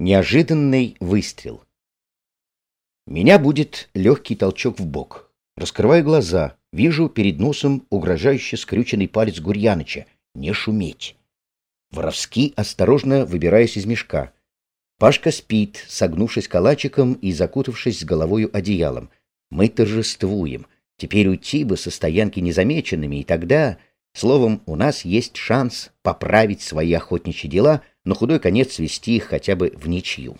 Неожиданный выстрел. Меня будет легкий толчок в бок. Раскрываю глаза, вижу перед носом угрожающе скрюченный палец Гурьяныча. Не шуметь. Воровски осторожно выбираюсь из мешка. Пашка спит, согнувшись калачиком и закутавшись с головою одеялом. Мы торжествуем. Теперь уйти бы со стоянки незамеченными, и тогда... Словом, у нас есть шанс поправить свои охотничьи дела, но худой конец свести их хотя бы в ничью.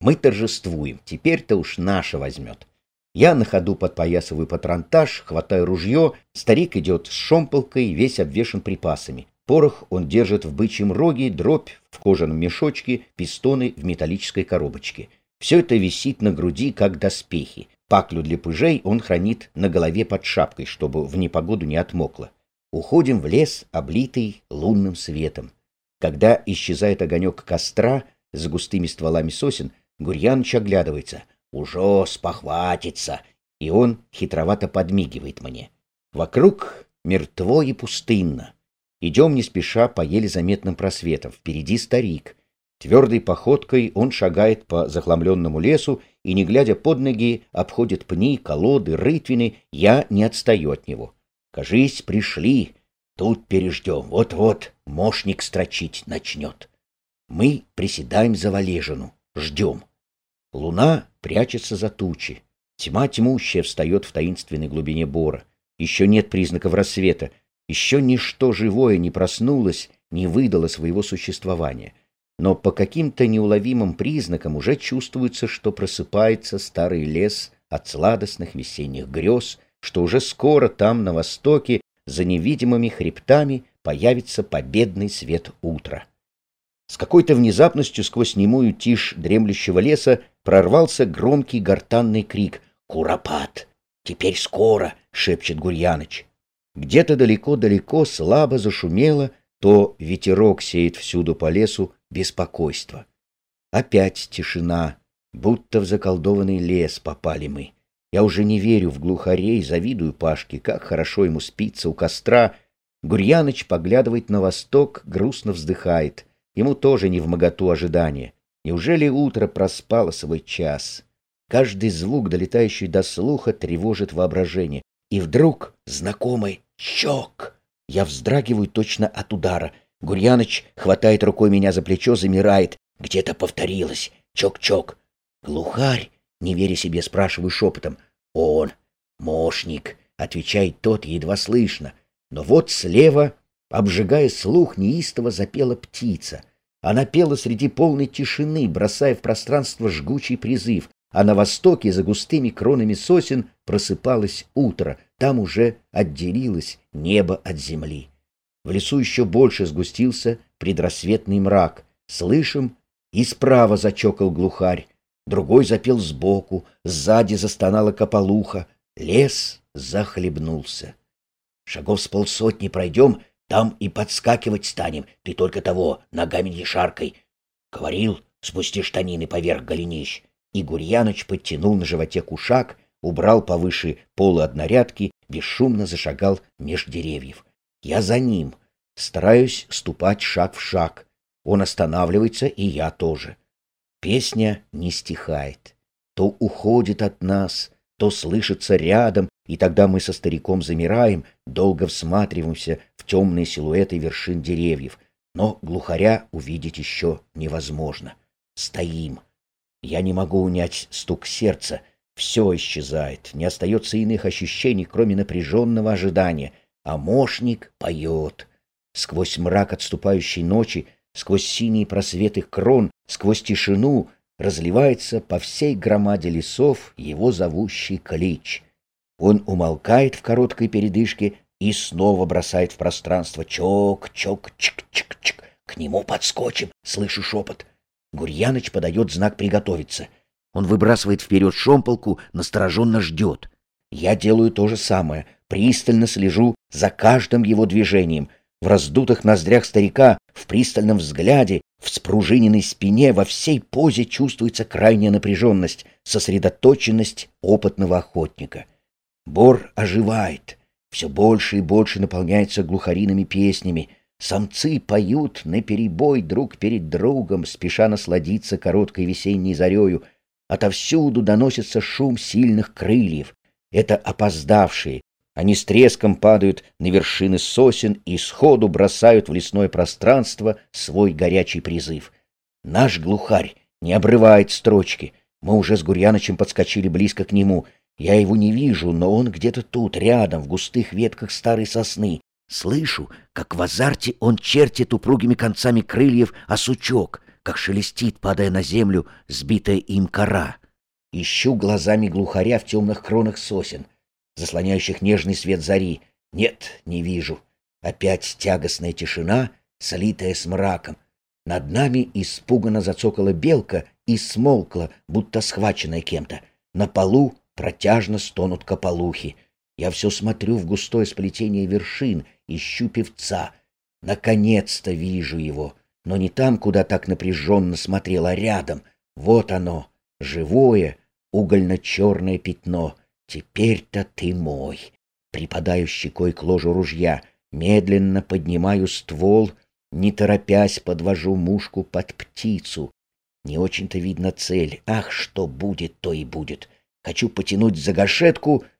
Мы торжествуем, теперь-то уж наша возьмет. Я на ходу подпоясываю патронтаж, хватаю ружье, старик идет с шомполкой, весь обвешан припасами. Порох он держит в бычьем роге, дробь в кожаном мешочке, пистоны в металлической коробочке. Все это висит на груди, как доспехи. Паклю для пыжей он хранит на голове под шапкой, чтобы в непогоду не отмокло. Уходим в лес, облитый лунным светом. Когда исчезает огонек костра с густыми стволами сосен, Гурьяныч оглядывается. «Ужо спохватится!» И он хитровато подмигивает мне. Вокруг мертво и пустынно. Идем не спеша по еле заметным просветам. Впереди старик. Твердой походкой он шагает по захламленному лесу и, не глядя под ноги, обходит пни, колоды, рытвины. Я не отстаю от него. Кажись, пришли. Тут переждем. Вот-вот мошник строчить начнет. Мы приседаем за валежину, ждем. Луна прячется за тучи. Тьма тьмущая встает в таинственной глубине бора. Еще нет признаков рассвета. Еще ничто живое не проснулось, не выдало своего существования. Но по каким-то неуловимым признакам уже чувствуется, что просыпается старый лес от сладостных весенних грез, что уже скоро там, на востоке, за невидимыми хребтами, появится победный свет утра. С какой-то внезапностью сквозь немую тишь дремлющего леса прорвался громкий гортанный крик «Куропат! Теперь скоро!» — шепчет Гурьяныч. Где-то далеко-далеко слабо зашумело, то ветерок сеет всюду по лесу беспокойство. Опять тишина, будто в заколдованный лес попали мы. Я уже не верю в глухарей, завидую Пашке, как хорошо ему спится у костра. Гурьяныч поглядывает на восток, грустно вздыхает. Ему тоже не в моготу ожидания. Неужели утро проспало свой час? Каждый звук, долетающий до слуха, тревожит воображение. И вдруг знакомый щек. Я вздрагиваю точно от удара. Гурьяныч хватает рукой меня за плечо, замирает. Где-то повторилось. Чок-чок. Глухарь не веря себе, спрашиваю шепотом. «Он, мошник», — отвечает тот, едва слышно. Но вот слева, обжигая слух, неистово запела птица. Она пела среди полной тишины, бросая в пространство жгучий призыв, а на востоке за густыми кронами сосен просыпалось утро, там уже отделилось небо от земли. В лесу еще больше сгустился предрассветный мрак. Слышим, и справа зачокал глухарь, другой запел сбоку, сзади застонала кополуха. Лес захлебнулся. Шагов с полсотни пройдем, там и подскакивать станем. Ты только того, ногами не шаркой. Говорил, спусти штанины поверх голенищ. И Гурьяныч подтянул на животе кушак, убрал повыше полы однорядки, бесшумно зашагал меж деревьев. Я за ним, стараюсь ступать шаг в шаг. Он останавливается, и я тоже. Песня не стихает. То уходит от нас, то слышится рядом, и тогда мы со стариком замираем, долго всматриваемся в темные силуэты вершин деревьев. Но глухаря увидеть еще невозможно. Стоим. Я не могу унять стук сердца. Все исчезает, не остается иных ощущений, кроме напряженного ожидания. А мошник поет. Сквозь мрак отступающей ночи сквозь синие просветы крон, сквозь тишину разливается по всей громаде лесов его зовущий клич. Он умолкает в короткой передышке и снова бросает в пространство чок, чок, чик, чик, чик. К нему подскочим, слышу шепот. Гурьяныч подает знак приготовиться. Он выбрасывает вперед шомполку, настороженно ждет. Я делаю то же самое, пристально слежу за каждым его движением — в раздутых ноздрях старика, в пристальном взгляде, в спружиненной спине, во всей позе чувствуется крайняя напряженность, сосредоточенность опытного охотника. Бор оживает, все больше и больше наполняется глухариными песнями. Самцы поют наперебой друг перед другом, спеша насладиться короткой весенней зарею. Отовсюду доносится шум сильных крыльев. Это опоздавшие. Они с треском падают на вершины сосен и сходу бросают в лесное пространство свой горячий призыв. Наш глухарь не обрывает строчки. Мы уже с Гурьянычем подскочили близко к нему. Я его не вижу, но он где-то тут, рядом, в густых ветках старой сосны. Слышу, как в азарте он чертит упругими концами крыльев о сучок, как шелестит, падая на землю, сбитая им кора. Ищу глазами глухаря в темных кронах сосен, заслоняющих нежный свет зари. Нет, не вижу. Опять тягостная тишина, солитая с мраком. Над нами испуганно зацокала белка и смолкла, будто схваченная кем-то. На полу протяжно стонут кополухи. Я все смотрю в густое сплетение вершин — ищу певца. Наконец-то вижу его, но не там, куда так напряженно смотрел, а рядом. Вот оно, живое, угольно-черное пятно. Теперь-то ты мой. Припадаю щекой к ложу ружья, медленно поднимаю ствол, не торопясь подвожу мушку под птицу. Не очень-то видно цель. Ах, что будет, то и будет. Хочу потянуть за гашетку —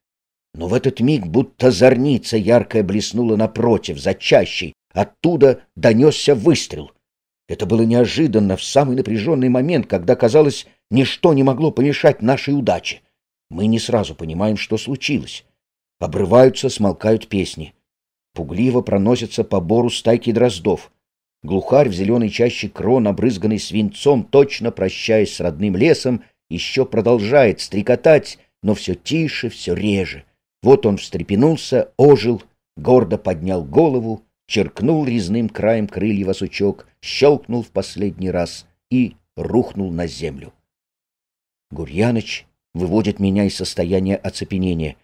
но в этот миг будто зорница яркая блеснула напротив, за чащей. Оттуда донесся выстрел. Это было неожиданно, в самый напряженный момент, когда, казалось, ничто не могло помешать нашей удаче. Мы не сразу понимаем, что случилось. Обрываются, смолкают песни. Пугливо проносятся по бору стайки дроздов. Глухарь в зеленой чаще крон, обрызганный свинцом, точно прощаясь с родным лесом, еще продолжает стрекотать, но все тише, все реже. Вот он встрепенулся, ожил, гордо поднял голову, черкнул резным краем крыльев сучок, щелкнул в последний раз и рухнул на землю. Гурьяныч выводит меня из состояния оцепенения.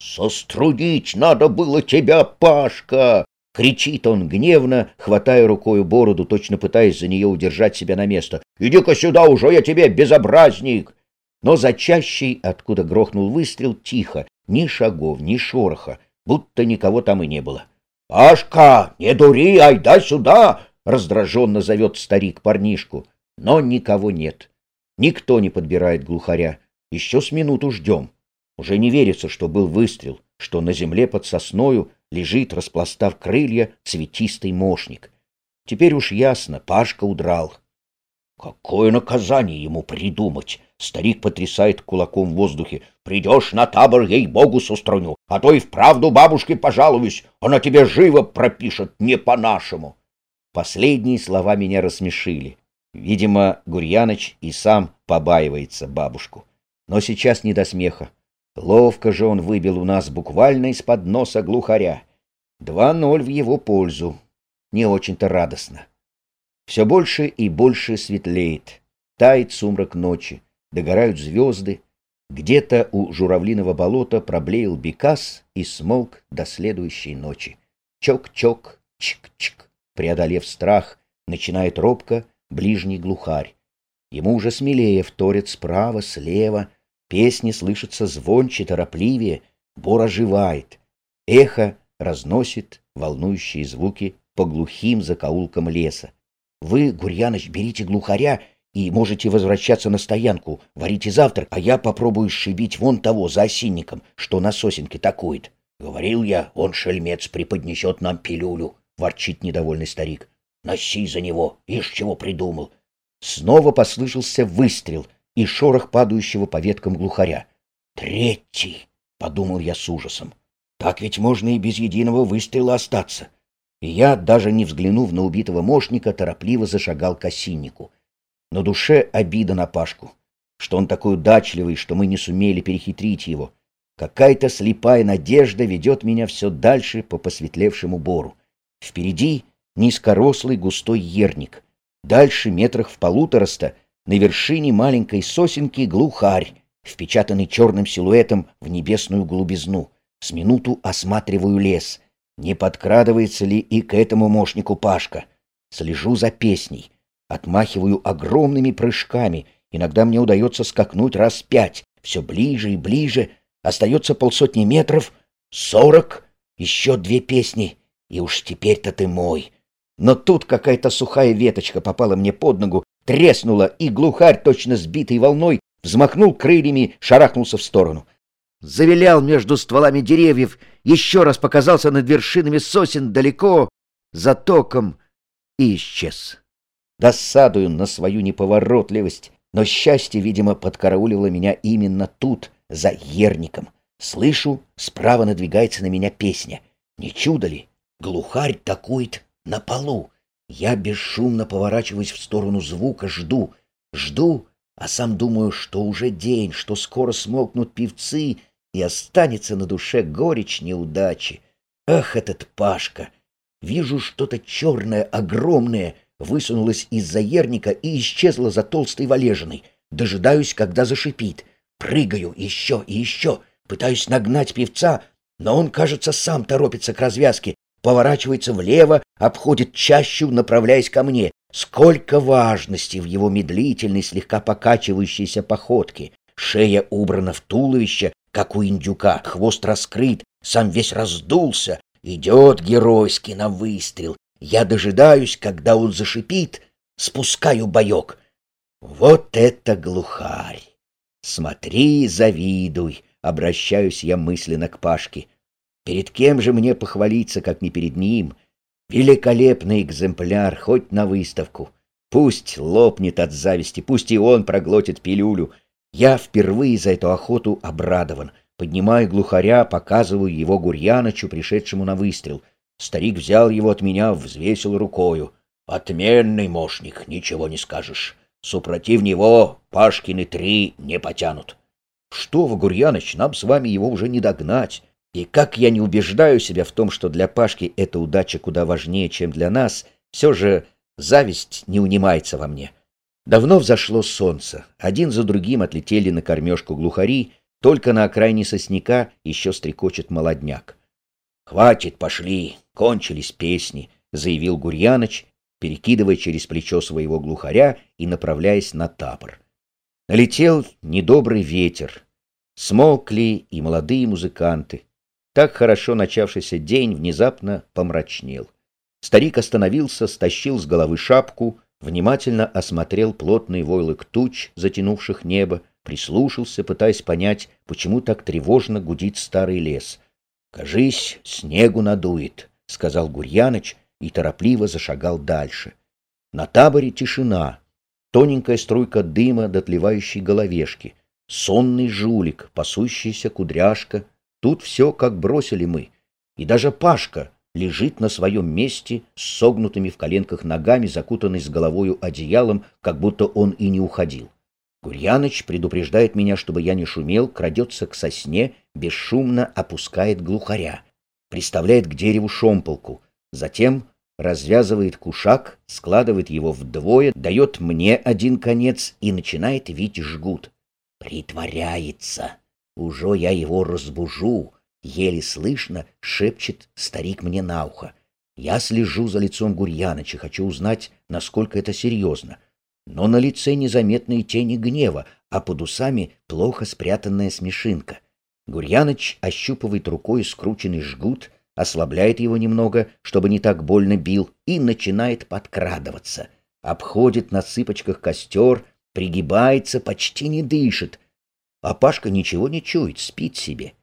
«Сострудить надо было тебя, Пашка!» — кричит он гневно, хватая рукою бороду, точно пытаясь за нее удержать себя на место. «Иди-ка сюда уже, я тебе безобразник!» Но за чащей, откуда грохнул выстрел, тихо, ни шагов, ни шороха, будто никого там и не было. — Пашка, не дури, айда сюда! — раздраженно зовет старик парнишку. Но никого нет. Никто не подбирает глухаря. Еще с минуту ждем. Уже не верится, что был выстрел, что на земле под сосною лежит, распластав крылья, цветистый мошник. Теперь уж ясно, Пашка удрал. Какое наказание ему придумать? Старик потрясает кулаком в воздухе. Придешь на табор, ей-богу, сустраню, а то и вправду бабушке пожалуюсь, она тебе живо пропишет, не по-нашему. Последние слова меня рассмешили. Видимо, Гурьяныч и сам побаивается бабушку. Но сейчас не до смеха. Ловко же он выбил у нас буквально из-под носа глухаря. Два ноль в его пользу. Не очень-то радостно. Все больше и больше светлеет. Тает сумрак ночи догорают звезды. Где-то у журавлиного болота проблеял бекас и смолк до следующей ночи. Чок-чок, чик-чик, преодолев страх, начинает робко ближний глухарь. Ему уже смелее вторят справа, слева, песни слышатся звонче, торопливее, бор оживает. Эхо разносит волнующие звуки по глухим закоулкам леса. Вы, Гурьяныч, берите глухаря и можете возвращаться на стоянку, варите завтрак, а я попробую сшибить вон того за осинником, что на сосенке такует. Говорил я, он, шельмец, преподнесет нам пилюлю, ворчит недовольный старик. Носи за него, ишь чего придумал. Снова послышался выстрел и шорох падающего по веткам глухаря. Третий, подумал я с ужасом. Так ведь можно и без единого выстрела остаться. И я, даже не взглянув на убитого мошника, торопливо зашагал к осиннику. На душе обида на Пашку, что он такой удачливый, что мы не сумели перехитрить его. Какая-то слепая надежда ведет меня все дальше по посветлевшему бору. Впереди низкорослый густой ерник. Дальше, метрах в полутораста, на вершине маленькой сосенки глухарь, впечатанный черным силуэтом в небесную голубизну. С минуту осматриваю лес. Не подкрадывается ли и к этому мошнику Пашка? Слежу за песней. Отмахиваю огромными прыжками. Иногда мне удается скакнуть раз пять. Все ближе и ближе. Остается полсотни метров. Сорок. Еще две песни. И уж теперь-то ты мой. Но тут какая-то сухая веточка попала мне под ногу, треснула, и глухарь, точно сбитый волной, взмахнул крыльями, шарахнулся в сторону. Завилял между стволами деревьев, еще раз показался над вершинами сосен далеко, за током, и исчез. Досадую на свою неповоротливость, но счастье, видимо, подкараулило меня именно тут, за ерником. Слышу, справа надвигается на меня песня. Не чудо ли? Глухарь такует на полу. Я бесшумно поворачиваюсь в сторону звука, жду, жду, а сам думаю, что уже день, что скоро смолкнут певцы, и останется на душе горечь неудачи. Ах, этот Пашка! Вижу что-то черное, огромное, высунулось из-за ерника и исчезло за толстой валежиной. Дожидаюсь, когда зашипит. Прыгаю еще и еще, пытаюсь нагнать певца, но он, кажется, сам торопится к развязке, поворачивается влево, обходит чащу, направляясь ко мне. Сколько важности в его медлительной, слегка покачивающейся походке. Шея убрана в туловище, как у индюка, хвост раскрыт, сам весь раздулся. Идет геройский на выстрел. Я дожидаюсь, когда он зашипит, спускаю боек. Вот это глухарь! Смотри, завидуй, обращаюсь я мысленно к Пашке. Перед кем же мне похвалиться, как не перед ним? Великолепный экземпляр, хоть на выставку. Пусть лопнет от зависти, пусть и он проглотит пилюлю. Я впервые за эту охоту обрадован. Поднимаю глухаря, показываю его Гурьяночу, пришедшему на выстрел. Старик взял его от меня, взвесил рукою. Отменный мошник, ничего не скажешь. Супротив него Пашкины три не потянут. Что вы, Гурьяныч, нам с вами его уже не догнать. И как я не убеждаю себя в том, что для Пашки эта удача куда важнее, чем для нас, все же зависть не унимается во мне. Давно взошло солнце, один за другим отлетели на кормежку глухари, только на окраине сосняка еще стрекочет молодняк. «Хватит, пошли, кончились песни», — заявил Гурьяныч, перекидывая через плечо своего глухаря и направляясь на табор. Налетел недобрый ветер, смолкли и молодые музыканты. Так хорошо начавшийся день внезапно помрачнел. Старик остановился, стащил с головы шапку, внимательно осмотрел плотный войлок туч, затянувших небо, прислушался, пытаясь понять, почему так тревожно гудит старый лес. «Кажись, снегу надует», — сказал Гурьяныч и торопливо зашагал дальше. На таборе тишина, тоненькая струйка дыма дотлевающей головешки, сонный жулик, пасущийся кудряшка — Тут все, как бросили мы. И даже Пашка лежит на своем месте с согнутыми в коленках ногами, закутанный с головою одеялом, как будто он и не уходил. Гурьяныч предупреждает меня, чтобы я не шумел, крадется к сосне, бесшумно опускает глухаря, приставляет к дереву шомполку, затем развязывает кушак, складывает его вдвое, дает мне один конец и начинает вить жгут. Притворяется. Уже я его разбужу, еле слышно шепчет старик мне на ухо. Я слежу за лицом Гурьяныча, хочу узнать, насколько это серьезно. Но на лице незаметные тени гнева, а под усами плохо спрятанная смешинка. Гурьяныч ощупывает рукой скрученный жгут, ослабляет его немного, чтобы не так больно бил, и начинает подкрадываться. Обходит на цыпочках костер, пригибается, почти не дышит, а Пашка ничего не чует, спит себе.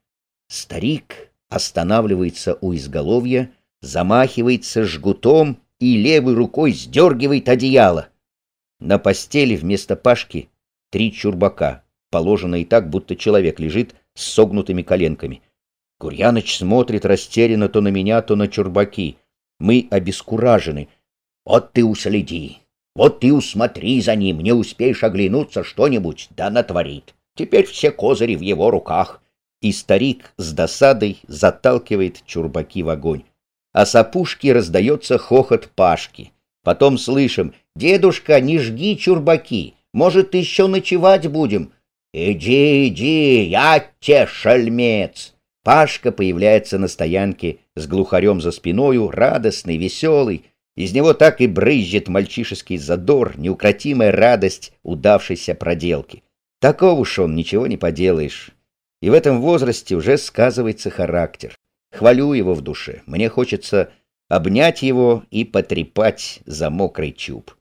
Старик останавливается у изголовья, замахивается жгутом и левой рукой сдергивает одеяло. На постели вместо Пашки три чурбака, положенные так, будто человек лежит с согнутыми коленками. Гурьяныч смотрит растерянно то на меня, то на чурбаки. Мы обескуражены. Вот ты уследи, вот ты усмотри за ним, не успеешь оглянуться что-нибудь, да натворит. Теперь все козыри в его руках. И старик с досадой заталкивает чурбаки в огонь. А с опушки раздается хохот Пашки. Потом слышим «Дедушка, не жги чурбаки, может, еще ночевать будем?» «Иди, иди, я те шальмец!» Пашка появляется на стоянке с глухарем за спиною, радостный, веселый. Из него так и брызжет мальчишеский задор, неукротимая радость удавшейся проделки. Таков уж он, ничего не поделаешь. И в этом возрасте уже сказывается характер. Хвалю его в душе. Мне хочется обнять его и потрепать за мокрый чуб.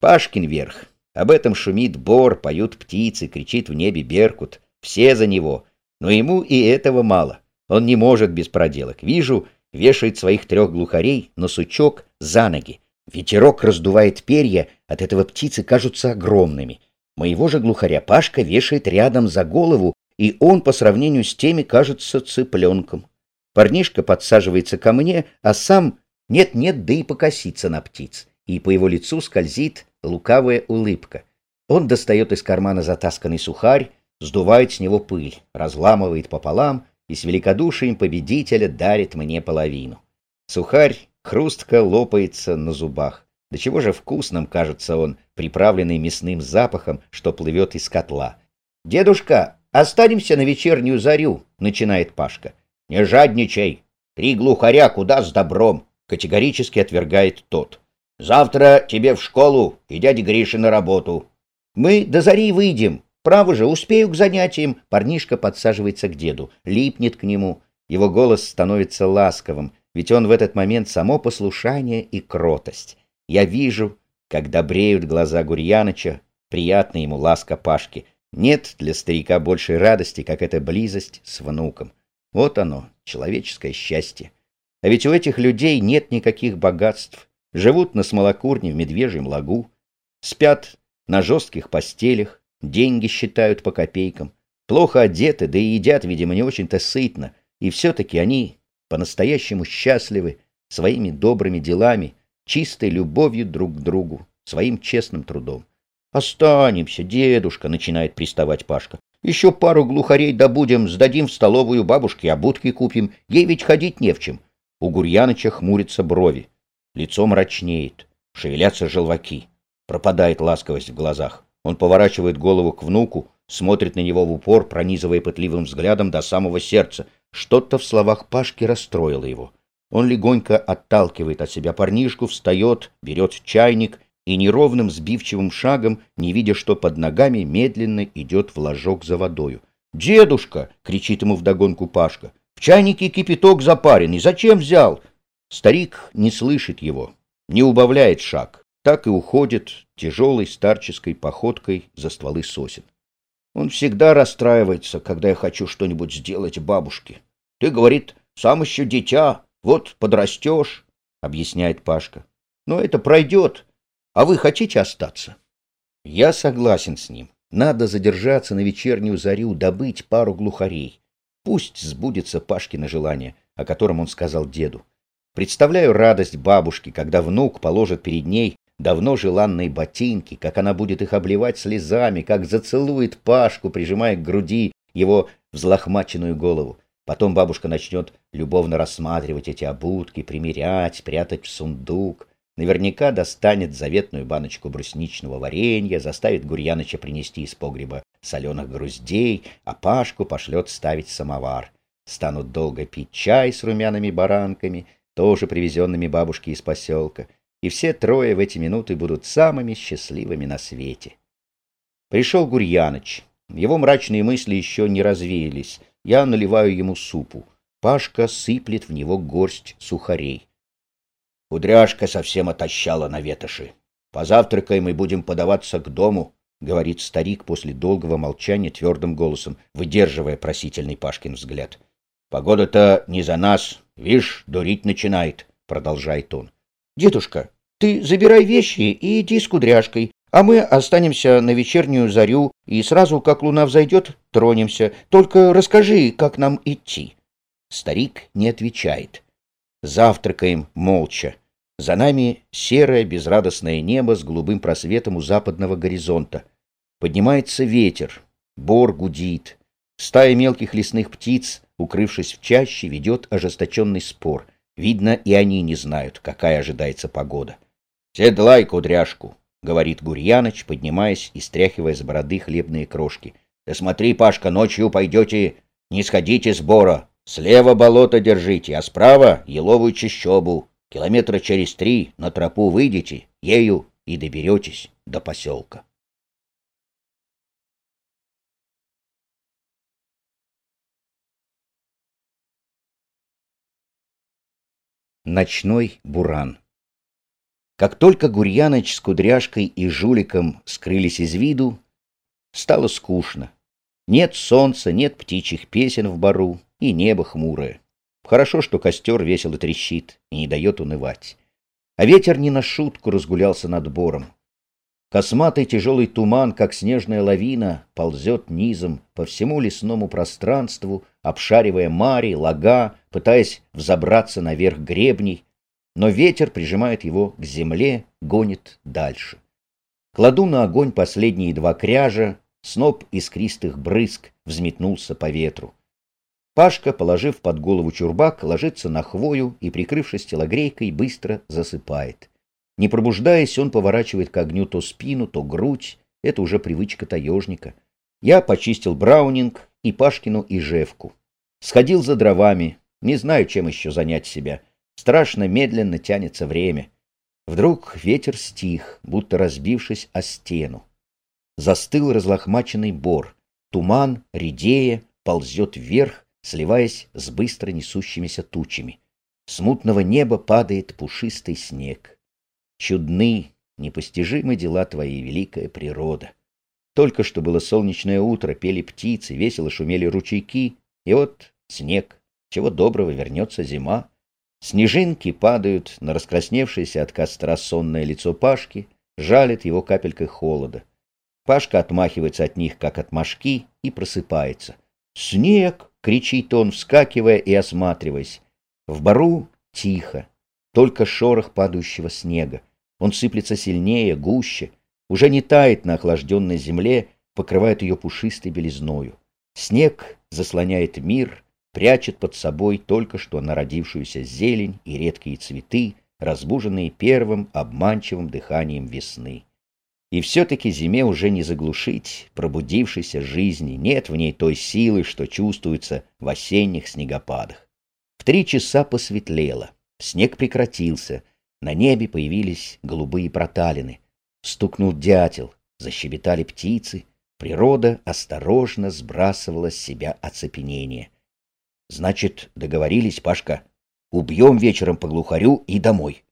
Пашкин верх. Об этом шумит бор, поют птицы, кричит в небе беркут. Все за него. Но ему и этого мало. Он не может без проделок. Вижу, вешает своих трех глухарей на сучок за ноги. Ветерок раздувает перья, от этого птицы кажутся огромными. Моего же глухаря Пашка вешает рядом за голову, и он по сравнению с теми кажется цыпленком. Парнишка подсаживается ко мне, а сам нет-нет, да и покосится на птиц, и по его лицу скользит лукавая улыбка. Он достает из кармана затасканный сухарь, сдувает с него пыль, разламывает пополам и с великодушием победителя дарит мне половину. Сухарь хрустко лопается на зубах. До чего же вкусным кажется он, приправленный мясным запахом, что плывет из котла. «Дедушка, останемся на вечернюю зарю», — начинает Пашка. «Не жадничай! Три глухаря куда с добром!» — категорически отвергает тот. «Завтра тебе в школу и дядя Гриша на работу». «Мы до зари выйдем. Право же, успею к занятиям». Парнишка подсаживается к деду, липнет к нему. Его голос становится ласковым, ведь он в этот момент само послушание и кротость. Я вижу, как добреют глаза Гурьяныча, приятна ему ласка Пашки. Нет для старика большей радости, как эта близость с внуком. Вот оно, человеческое счастье. А ведь у этих людей нет никаких богатств. Живут на смолокурне в медвежьем лагу, спят на жестких постелях, деньги считают по копейкам, плохо одеты, да и едят, видимо, не очень-то сытно, и все-таки они по-настоящему счастливы своими добрыми делами, чистой любовью друг к другу, своим честным трудом. «Останемся, дедушка», — начинает приставать Пашка. Еще пару глухарей добудем, сдадим в столовую бабушке, обутки купим. Ей ведь ходить не в чем. У Гурьяныча хмурятся брови. Лицо мрачнеет. Шевелятся желваки. Пропадает ласковость в глазах. Он поворачивает голову к внуку, смотрит на него в упор, пронизывая пытливым взглядом до самого сердца. Что-то в словах Пашки расстроило его. Он легонько отталкивает от себя парнишку, встает, берет чайник и неровным сбивчивым шагом, не видя, что под ногами, медленно идет в ложок за водою. «Дедушка!» — кричит ему вдогонку Пашка. «В чайнике кипяток запаренный. Зачем взял?» Старик не слышит его, не убавляет шаг, так и уходит тяжелой старческой походкой за стволы сосен. Он всегда расстраивается, когда я хочу что-нибудь сделать бабушке. Ты, говорит, сам еще дитя, вот подрастешь, — объясняет Пашка. Но это пройдет, а вы хотите остаться? Я согласен с ним. Надо задержаться на вечернюю зарю, добыть пару глухарей. Пусть сбудется Пашкино желание, о котором он сказал деду. Представляю радость бабушки, когда внук положит перед ней давно желанные ботинки, как она будет их обливать слезами, как зацелует Пашку, прижимая к груди его взлохмаченную голову. Потом бабушка начнет любовно рассматривать эти обутки, примерять, прятать в сундук. Наверняка достанет заветную баночку брусничного варенья, заставит Гурьяныча принести из погреба соленых груздей, а Пашку пошлет ставить самовар. Станут долго пить чай с румяными баранками, тоже привезенными бабушке из поселка, и все трое в эти минуты будут самыми счастливыми на свете. Пришел Гурьяныч. Его мрачные мысли еще не развеялись. Я наливаю ему супу. Пашка сыплет в него горсть сухарей. Кудряшка совсем отощала на ветоши. Позавтракаем и будем подаваться к дому, — говорит старик после долгого молчания твердым голосом, выдерживая просительный Пашкин взгляд. — Погода-то не за нас, вишь, дурить начинает, — продолжает он. — Дедушка, ты забирай вещи и иди с кудряшкой, а мы останемся на вечернюю зарю и сразу, как луна взойдет, тронемся. Только расскажи, как нам идти. Старик не отвечает. — Завтракаем молча. За нами серое безрадостное небо с голубым просветом у западного горизонта. Поднимается ветер, бор гудит. Стая мелких лесных птиц, укрывшись в чаще, ведет ожесточенный спор. Видно, и они не знают, какая ожидается погода. «Седлай кудряшку», — говорит Гурьяныч, поднимаясь и стряхивая с бороды хлебные крошки. «Да смотри, Пашка, ночью пойдете, не сходите с бора, Слева болото держите, а справа еловую чащобу. Километра через три на тропу выйдете, ею и доберетесь до поселка. Ночной буран. Как только Гурьяныч с Кудряшкой и Жуликом скрылись из виду, стало скучно. Нет солнца, нет птичьих песен в бару, и небо хмурое. Хорошо, что костер весело трещит и не дает унывать. А ветер не на шутку разгулялся над бором. Косматый тяжелый туман, как снежная лавина, ползет низом по всему лесному пространству, обшаривая мари, лага, пытаясь взобраться наверх гребней, но ветер прижимает его к земле, гонит дальше. Кладу на огонь последние два кряжа, сноп искристых брызг взметнулся по ветру. Пашка, положив под голову чурбак, ложится на хвою и, прикрывшись телогрейкой, быстро засыпает. Не пробуждаясь, он поворачивает к огню то спину, то грудь. Это уже привычка таежника. Я почистил браунинг и Пашкину ижевку. Сходил за дровами. Не знаю, чем еще занять себя. Страшно медленно тянется время. Вдруг ветер стих, будто разбившись о стену. Застыл разлохмаченный бор. Туман, редея, ползет вверх, сливаясь с быстро несущимися тучами. С мутного неба падает пушистый снег. Чудны, непостижимы дела твоей, великая природа. Только что было солнечное утро, пели птицы, весело шумели ручейки, и вот снег, чего доброго вернется зима. Снежинки падают на раскрасневшееся от костра сонное лицо Пашки, жалит его капелькой холода. Пашка отмахивается от них, как от мошки, и просыпается. «Снег!» — кричит он, вскакивая и осматриваясь. В бару тихо, только шорох падающего снега. Он сыплется сильнее, гуще, уже не тает на охлажденной земле, покрывает ее пушистой белизною. Снег заслоняет мир, прячет под собой только что народившуюся зелень и редкие цветы, разбуженные первым обманчивым дыханием весны. И все-таки зиме уже не заглушить пробудившейся жизни, нет в ней той силы, что чувствуется в осенних снегопадах. В три часа посветлело, снег прекратился, на небе появились голубые проталины. Стукнул дятел, защебетали птицы. Природа осторожно сбрасывала с себя оцепенение. Значит, договорились, Пашка. Убьем вечером по глухарю и домой.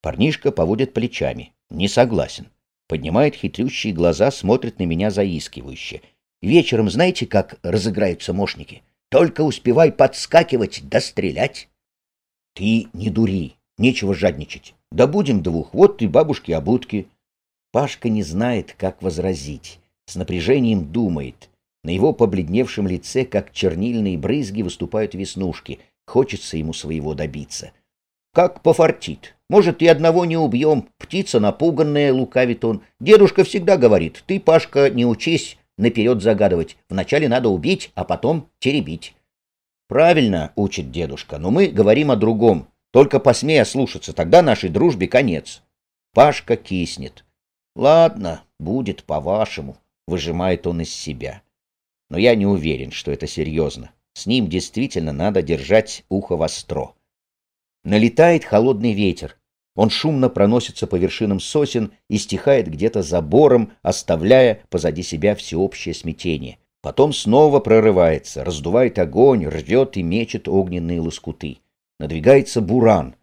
Парнишка поводит плечами. Не согласен. Поднимает хитрющие глаза, смотрит на меня заискивающе. Вечером знаете, как разыграются мошники? Только успевай подскакивать да стрелять. Ты не дури, Нечего жадничать. Да будем двух, вот и бабушки-обудки. Пашка не знает, как возразить. С напряжением думает. На его побледневшем лице, как чернильные брызги, выступают веснушки. Хочется ему своего добиться. Как пофартит. Может, и одного не убьем. Птица напуганная, лукавит он. Дедушка всегда говорит, ты, Пашка, не учись наперед загадывать. Вначале надо убить, а потом теребить. Правильно учит дедушка, но мы говорим о другом. Только посмей ослушаться, тогда нашей дружбе конец. Пашка киснет. Ладно, будет по-вашему, выжимает он из себя. Но я не уверен, что это серьезно. С ним действительно надо держать ухо востро. Налетает холодный ветер. Он шумно проносится по вершинам сосен и стихает где-то за бором, оставляя позади себя всеобщее смятение. Потом снова прорывается, раздувает огонь, рвет и мечет огненные лоскуты надвигается буран.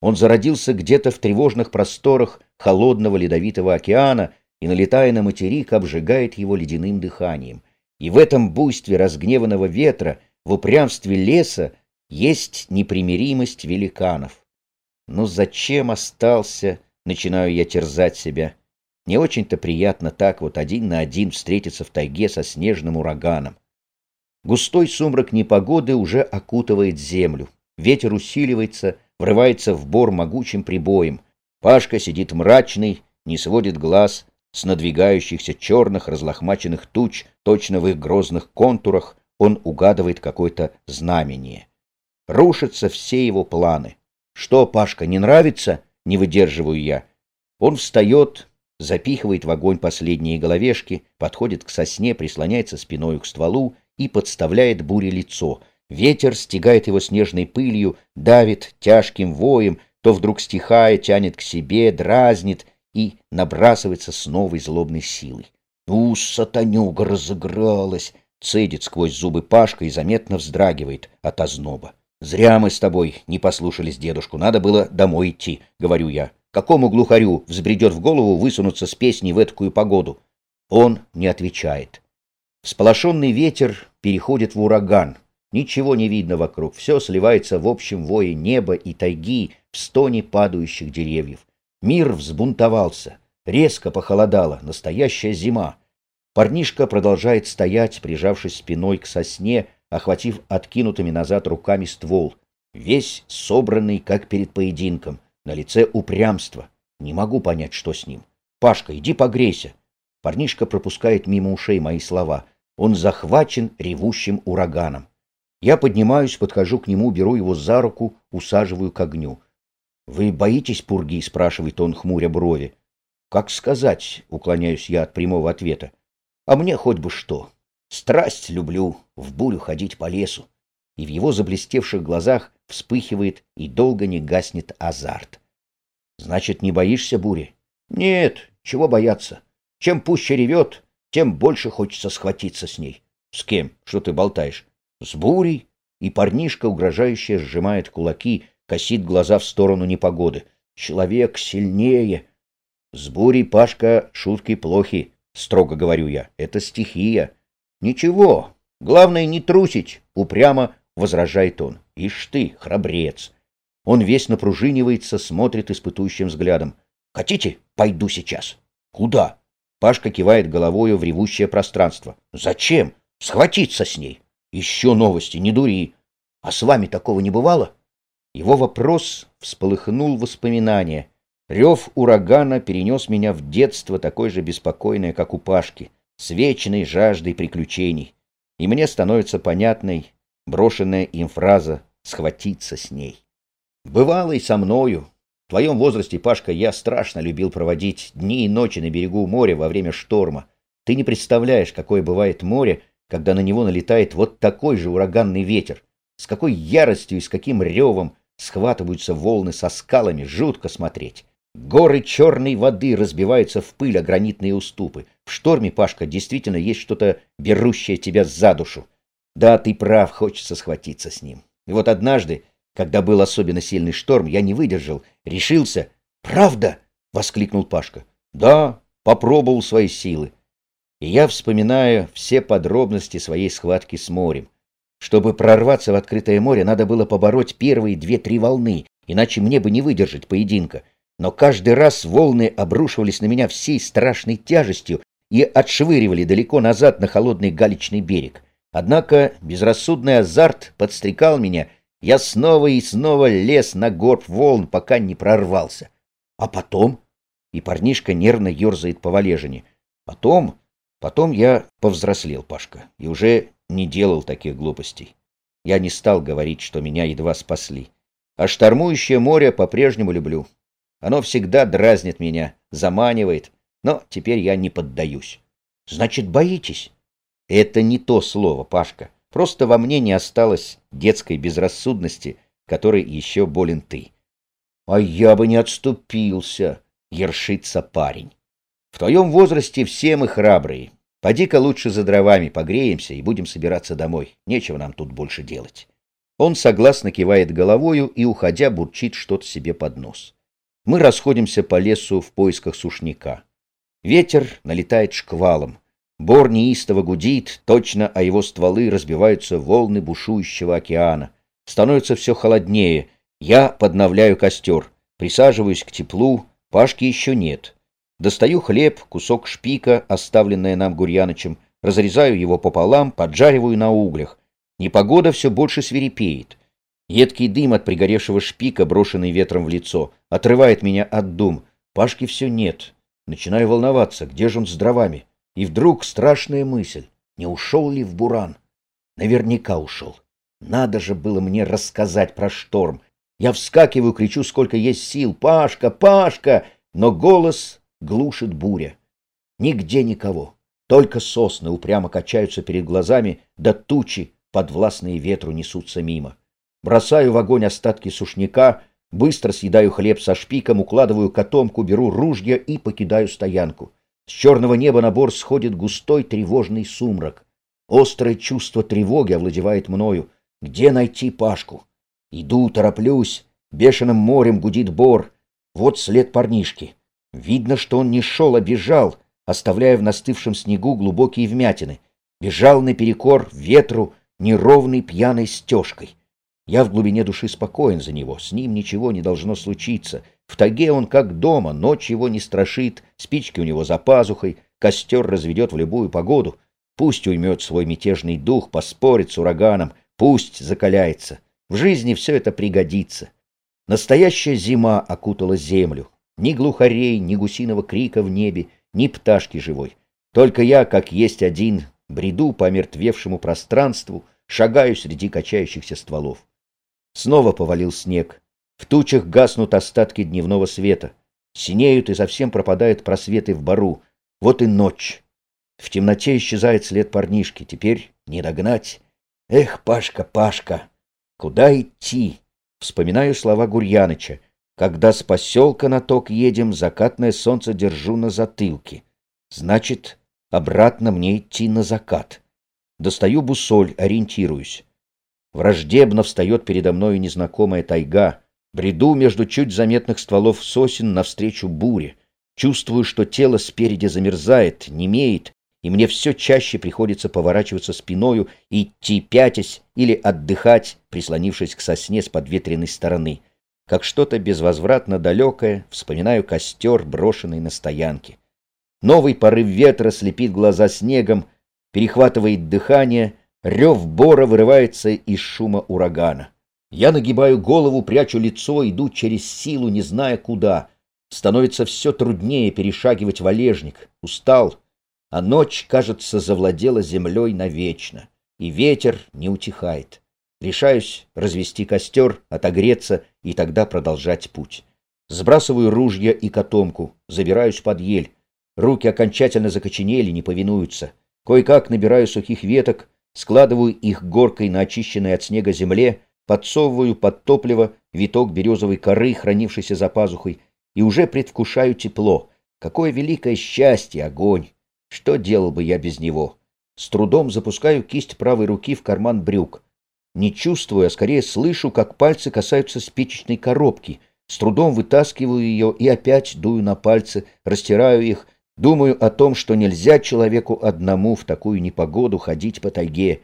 Он зародился где-то в тревожных просторах холодного ледовитого океана и, налетая на материк, обжигает его ледяным дыханием. И в этом буйстве разгневанного ветра, в упрямстве леса, есть непримиримость великанов. Но зачем остался, начинаю я терзать себя. Не очень-то приятно так вот один на один встретиться в тайге со снежным ураганом. Густой сумрак непогоды уже окутывает землю. Ветер усиливается, врывается в бор могучим прибоем. Пашка сидит мрачный, не сводит глаз с надвигающихся черных разлохмаченных туч, точно в их грозных контурах он угадывает какое-то знамение. Рушатся все его планы. Что, Пашка, не нравится? Не выдерживаю я. Он встает, запихивает в огонь последние головешки, подходит к сосне, прислоняется спиной к стволу и подставляет буре лицо — Ветер стегает его снежной пылью, давит тяжким воем, то вдруг стихая тянет к себе, дразнит и набрасывается с новой злобной силой. «У, сатанюга разыгралась!» — цедит сквозь зубы Пашка и заметно вздрагивает от озноба. Зря мы с тобой не послушались дедушку, надо было домой идти, говорю я. Какому глухарю взбредет в голову высунуться с песней в эткую погоду? Он не отвечает. Всполошенный ветер переходит в ураган. Ничего не видно вокруг, все сливается в общем вое неба и тайги, в стоне падающих деревьев. Мир взбунтовался, резко похолодало, настоящая зима. Парнишка продолжает стоять, прижавшись спиной к сосне, охватив откинутыми назад руками ствол, весь собранный, как перед поединком, на лице упрямство. Не могу понять, что с ним. «Пашка, иди погрейся!» Парнишка пропускает мимо ушей мои слова. Он захвачен ревущим ураганом. Я поднимаюсь, подхожу к нему, беру его за руку, усаживаю к огню. «Вы боитесь пурги?» — спрашивает он, хмуря брови. «Как сказать?» — уклоняюсь я от прямого ответа. «А мне хоть бы что. Страсть люблю, в бурю ходить по лесу, и в его заблестевших глазах вспыхивает и долго не гаснет азарт. Значит, не боишься бури? Нет, чего бояться. Чем пуще ревет, тем больше хочется схватиться с ней. С кем? Что ты болтаешь? С бурей. И парнишка, угрожающе сжимает кулаки, косит глаза в сторону непогоды. Человек сильнее. С бурей, Пашка, шутки плохи, строго говорю я. Это стихия. Ничего, главное не трусить, упрямо возражает он. Ишь ты, храбрец. Он весь напружинивается, смотрит испытующим взглядом. Хотите, пойду сейчас. Куда? Пашка кивает головою в ревущее пространство. Зачем? Схватиться с ней. Еще новости, не дури. А с вами такого не бывало? Его вопрос всполыхнул воспоминания. Рев урагана перенес меня в детство, такое же беспокойное, как у Пашки с вечной жаждой приключений, и мне становится понятной брошенная им фраза «схватиться с ней». Бывало и со мною. В твоем возрасте, Пашка, я страшно любил проводить дни и ночи на берегу моря во время шторма. Ты не представляешь, какое бывает море, когда на него налетает вот такой же ураганный ветер. С какой яростью и с каким ревом схватываются волны со скалами, жутко смотреть. Горы черной воды разбиваются в пыль о гранитные уступы. В шторме, Пашка, действительно есть что-то, берущее тебя за душу. Да, ты прав, хочется схватиться с ним. И вот однажды, когда был особенно сильный шторм, я не выдержал, решился. «Правда?» — воскликнул Пашка. «Да, попробовал свои силы». И я вспоминаю все подробности своей схватки с морем. Чтобы прорваться в открытое море, надо было побороть первые две-три волны, иначе мне бы не выдержать поединка но каждый раз волны обрушивались на меня всей страшной тяжестью и отшвыривали далеко назад на холодный галечный берег. Однако безрассудный азарт подстрекал меня, я снова и снова лез на горб волн, пока не прорвался. А потом... И парнишка нервно ерзает по валежине. Потом... Потом я повзрослел, Пашка, и уже не делал таких глупостей. Я не стал говорить, что меня едва спасли. А штормующее море по-прежнему люблю. Оно всегда дразнит меня, заманивает, но теперь я не поддаюсь. Значит, боитесь? Это не то слово, Пашка. Просто во мне не осталось детской безрассудности, которой еще болен ты. А я бы не отступился, ершится парень. В твоем возрасте все мы храбрые. Поди-ка лучше за дровами погреемся и будем собираться домой. Нечего нам тут больше делать. Он согласно кивает головою и, уходя, бурчит что-то себе под нос. Мы расходимся по лесу в поисках сушняка. Ветер налетает шквалом. Бор неистово гудит, точно о его стволы разбиваются волны бушующего океана. Становится все холоднее. Я подновляю костер, присаживаюсь к теплу, Пашки еще нет. Достаю хлеб, кусок шпика, оставленное нам Гурьянычем, разрезаю его пополам, поджариваю на углях. Непогода все больше свирепеет. Едкий дым от пригоревшего шпика, брошенный ветром в лицо, отрывает меня от дум. Пашки все нет. Начинаю волноваться, где же он с дровами. И вдруг страшная мысль. Не ушел ли в буран? Наверняка ушел. Надо же было мне рассказать про шторм. Я вскакиваю, кричу, сколько есть сил. «Пашка! Пашка!» Но голос глушит буря. Нигде никого. Только сосны упрямо качаются перед глазами, да тучи, подвластные ветру, несутся мимо. Бросаю в огонь остатки сушняка, быстро съедаю хлеб со шпиком, укладываю котомку, беру ружья и покидаю стоянку. С черного неба на бор сходит густой тревожный сумрак. Острое чувство тревоги овладевает мною. Где найти Пашку? Иду, тороплюсь, бешеным морем гудит бор. Вот след парнишки. Видно, что он не шел, а бежал, оставляя в настывшем снегу глубокие вмятины. Бежал наперекор ветру неровной пьяной стежкой. Я в глубине души спокоен за него, с ним ничего не должно случиться. В таге он как дома, ночь его не страшит, спички у него за пазухой, костер разведет в любую погоду. Пусть уймет свой мятежный дух, поспорит с ураганом, пусть закаляется. В жизни все это пригодится. Настоящая зима окутала землю. Ни глухарей, ни гусиного крика в небе, ни пташки живой. Только я, как есть один, бреду по мертвевшему пространству, шагаю среди качающихся стволов. Снова повалил снег. В тучах гаснут остатки дневного света. Синеют и совсем пропадают просветы в бару. Вот и ночь. В темноте исчезает след парнишки. Теперь не догнать. Эх, Пашка, Пашка, куда идти? Вспоминаю слова Гурьяныча. Когда с поселка на ток едем, закатное солнце держу на затылке. Значит, обратно мне идти на закат. Достаю бусоль, ориентируюсь. Враждебно встает передо мною незнакомая тайга. Бреду между чуть заметных стволов сосен навстречу буре. Чувствую, что тело спереди замерзает, немеет, и мне все чаще приходится поворачиваться спиною и идти пятясь или отдыхать, прислонившись к сосне с подветренной стороны. Как что-то безвозвратно далекое, вспоминаю костер, брошенный на стоянке. Новый порыв ветра слепит глаза снегом, перехватывает дыхание, Рев бора вырывается из шума урагана. Я нагибаю голову, прячу лицо, иду через силу, не зная куда. Становится все труднее перешагивать валежник. Устал, а ночь, кажется, завладела землей навечно. И ветер не утихает. Решаюсь развести костер, отогреться и тогда продолжать путь. Сбрасываю ружья и котомку, забираюсь под ель. Руки окончательно закоченели, не повинуются. Кое-как набираю сухих веток, складываю их горкой на очищенной от снега земле, подсовываю под топливо виток березовой коры, хранившейся за пазухой, и уже предвкушаю тепло. Какое великое счастье, огонь! Что делал бы я без него? С трудом запускаю кисть правой руки в карман брюк. Не чувствую, а скорее слышу, как пальцы касаются спичечной коробки. С трудом вытаскиваю ее и опять дую на пальцы, растираю их, Думаю о том, что нельзя человеку одному в такую непогоду ходить по тайге.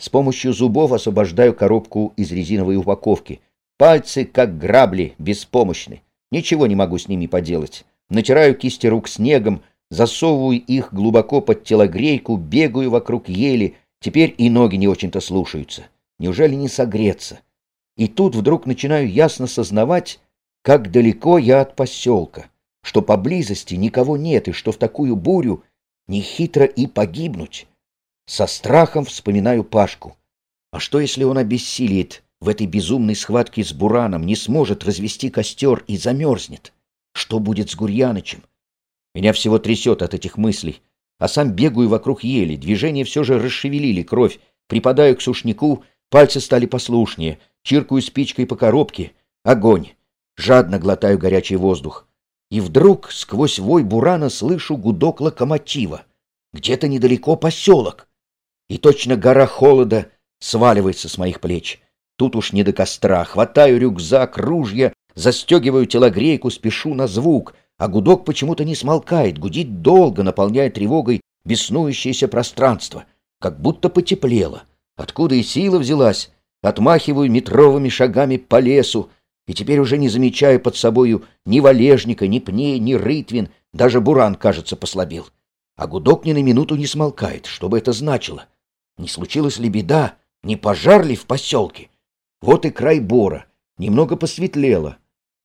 С помощью зубов освобождаю коробку из резиновой упаковки. Пальцы, как грабли, беспомощны. Ничего не могу с ними поделать. Натираю кисти рук снегом, засовываю их глубоко под телогрейку, бегаю вокруг ели. Теперь и ноги не очень-то слушаются. Неужели не согреться? И тут вдруг начинаю ясно сознавать, как далеко я от поселка что поблизости никого нет и что в такую бурю нехитро и погибнуть. Со страхом вспоминаю Пашку. А что, если он обессилит в этой безумной схватке с Бураном, не сможет развести костер и замерзнет? Что будет с Гурьянычем? Меня всего трясет от этих мыслей, а сам бегаю вокруг ели, движения все же расшевелили кровь, припадаю к сушнику, пальцы стали послушнее, чиркаю спичкой по коробке. Огонь! Жадно глотаю горячий воздух и вдруг сквозь вой бурана слышу гудок локомотива. Где-то недалеко поселок. И точно гора холода сваливается с моих плеч. Тут уж не до костра. Хватаю рюкзак, ружья, застегиваю телогрейку, спешу на звук. А гудок почему-то не смолкает, гудит долго, наполняя тревогой беснующееся пространство. Как будто потеплело. Откуда и сила взялась? Отмахиваю метровыми шагами по лесу, и теперь уже не замечаю под собою ни валежника, ни пней, ни рытвин, даже буран, кажется, послабил. А гудок ни на минуту не смолкает. Что бы это значило? Не случилась ли беда? Не пожар ли в поселке? Вот и край бора. Немного посветлело.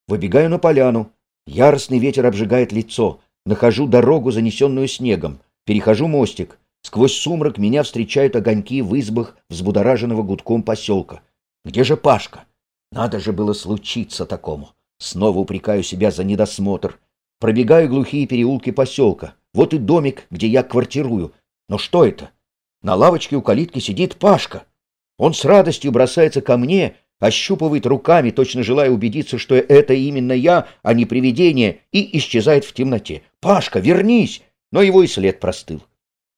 Выбегаю на поляну. Яростный ветер обжигает лицо. Нахожу дорогу, занесенную снегом. Перехожу мостик. Сквозь сумрак меня встречают огоньки в избах взбудораженного гудком поселка. Где же Пашка? Надо же было случиться такому. Снова упрекаю себя за недосмотр. Пробегаю глухие переулки поселка. Вот и домик, где я квартирую. Но что это? На лавочке у калитки сидит Пашка. Он с радостью бросается ко мне, ощупывает руками, точно желая убедиться, что это именно я, а не привидение, и исчезает в темноте. «Пашка, вернись!» Но его и след простыл.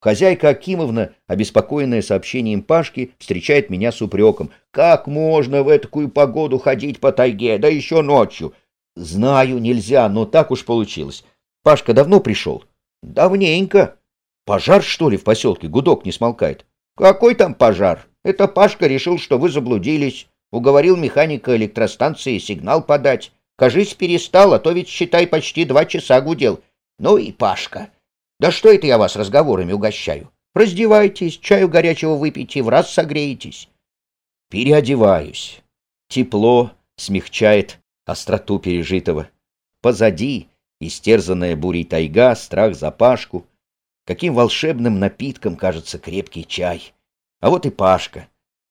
Хозяйка Акимовна, обеспокоенная сообщением Пашки, встречает меня с упреком. «Как можно в такую погоду ходить по тайге, да еще ночью?» «Знаю, нельзя, но так уж получилось. Пашка давно пришел?» «Давненько. Пожар, что ли, в поселке? Гудок не смолкает». «Какой там пожар? Это Пашка решил, что вы заблудились. Уговорил механика электростанции сигнал подать. Кажись, перестал, а то ведь, считай, почти два часа гудел. Ну и Пашка. Да что это я вас разговорами угощаю? Раздевайтесь, чаю горячего выпейте, в раз согреетесь. Переодеваюсь. Тепло смягчает остроту пережитого. Позади истерзанная бурей тайга, страх за Пашку. Каким волшебным напитком кажется крепкий чай. А вот и Пашка.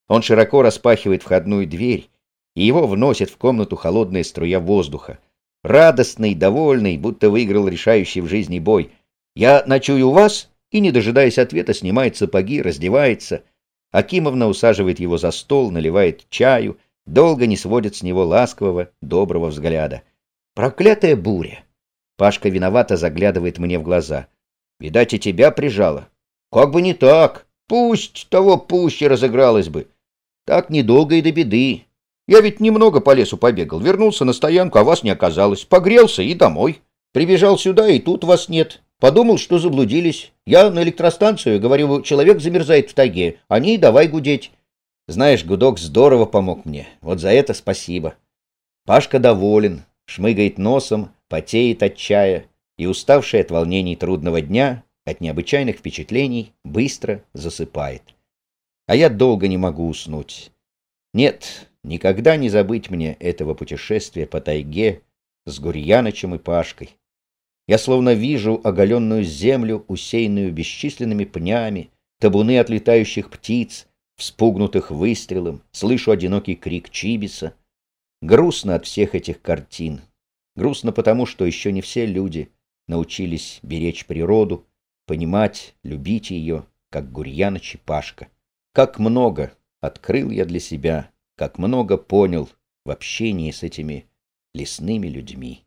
Он широко распахивает входную дверь, и его вносит в комнату холодная струя воздуха. Радостный, довольный, будто выиграл решающий в жизни бой — я ночую у вас, и, не дожидаясь ответа, снимает сапоги, раздевается. Акимовна усаживает его за стол, наливает чаю, долго не сводит с него ласкового, доброго взгляда. Проклятая буря! Пашка виновато заглядывает мне в глаза. Видать, и тебя прижала. Как бы не так. Пусть того пуще разыгралось бы. Так недолго и до беды. Я ведь немного по лесу побегал, вернулся на стоянку, а вас не оказалось. Погрелся и домой. Прибежал сюда, и тут вас нет. Подумал, что заблудились. Я на электростанцию, говорю, человек замерзает в тайге. Они давай гудеть. Знаешь, гудок здорово помог мне. Вот за это спасибо. Пашка доволен, шмыгает носом, потеет от чая и, уставший от волнений трудного дня, от необычайных впечатлений, быстро засыпает. А я долго не могу уснуть. Нет, никогда не забыть мне этого путешествия по тайге с Гурьянычем и Пашкой. Я словно вижу оголенную землю, усеянную бесчисленными пнями, табуны отлетающих птиц, вспугнутых выстрелом, слышу одинокий крик Чибиса. Грустно от всех этих картин. Грустно потому, что еще не все люди научились беречь природу, понимать, любить ее, как Гурьяныч и Пашка. Как много открыл я для себя, как много понял в общении с этими лесными людьми.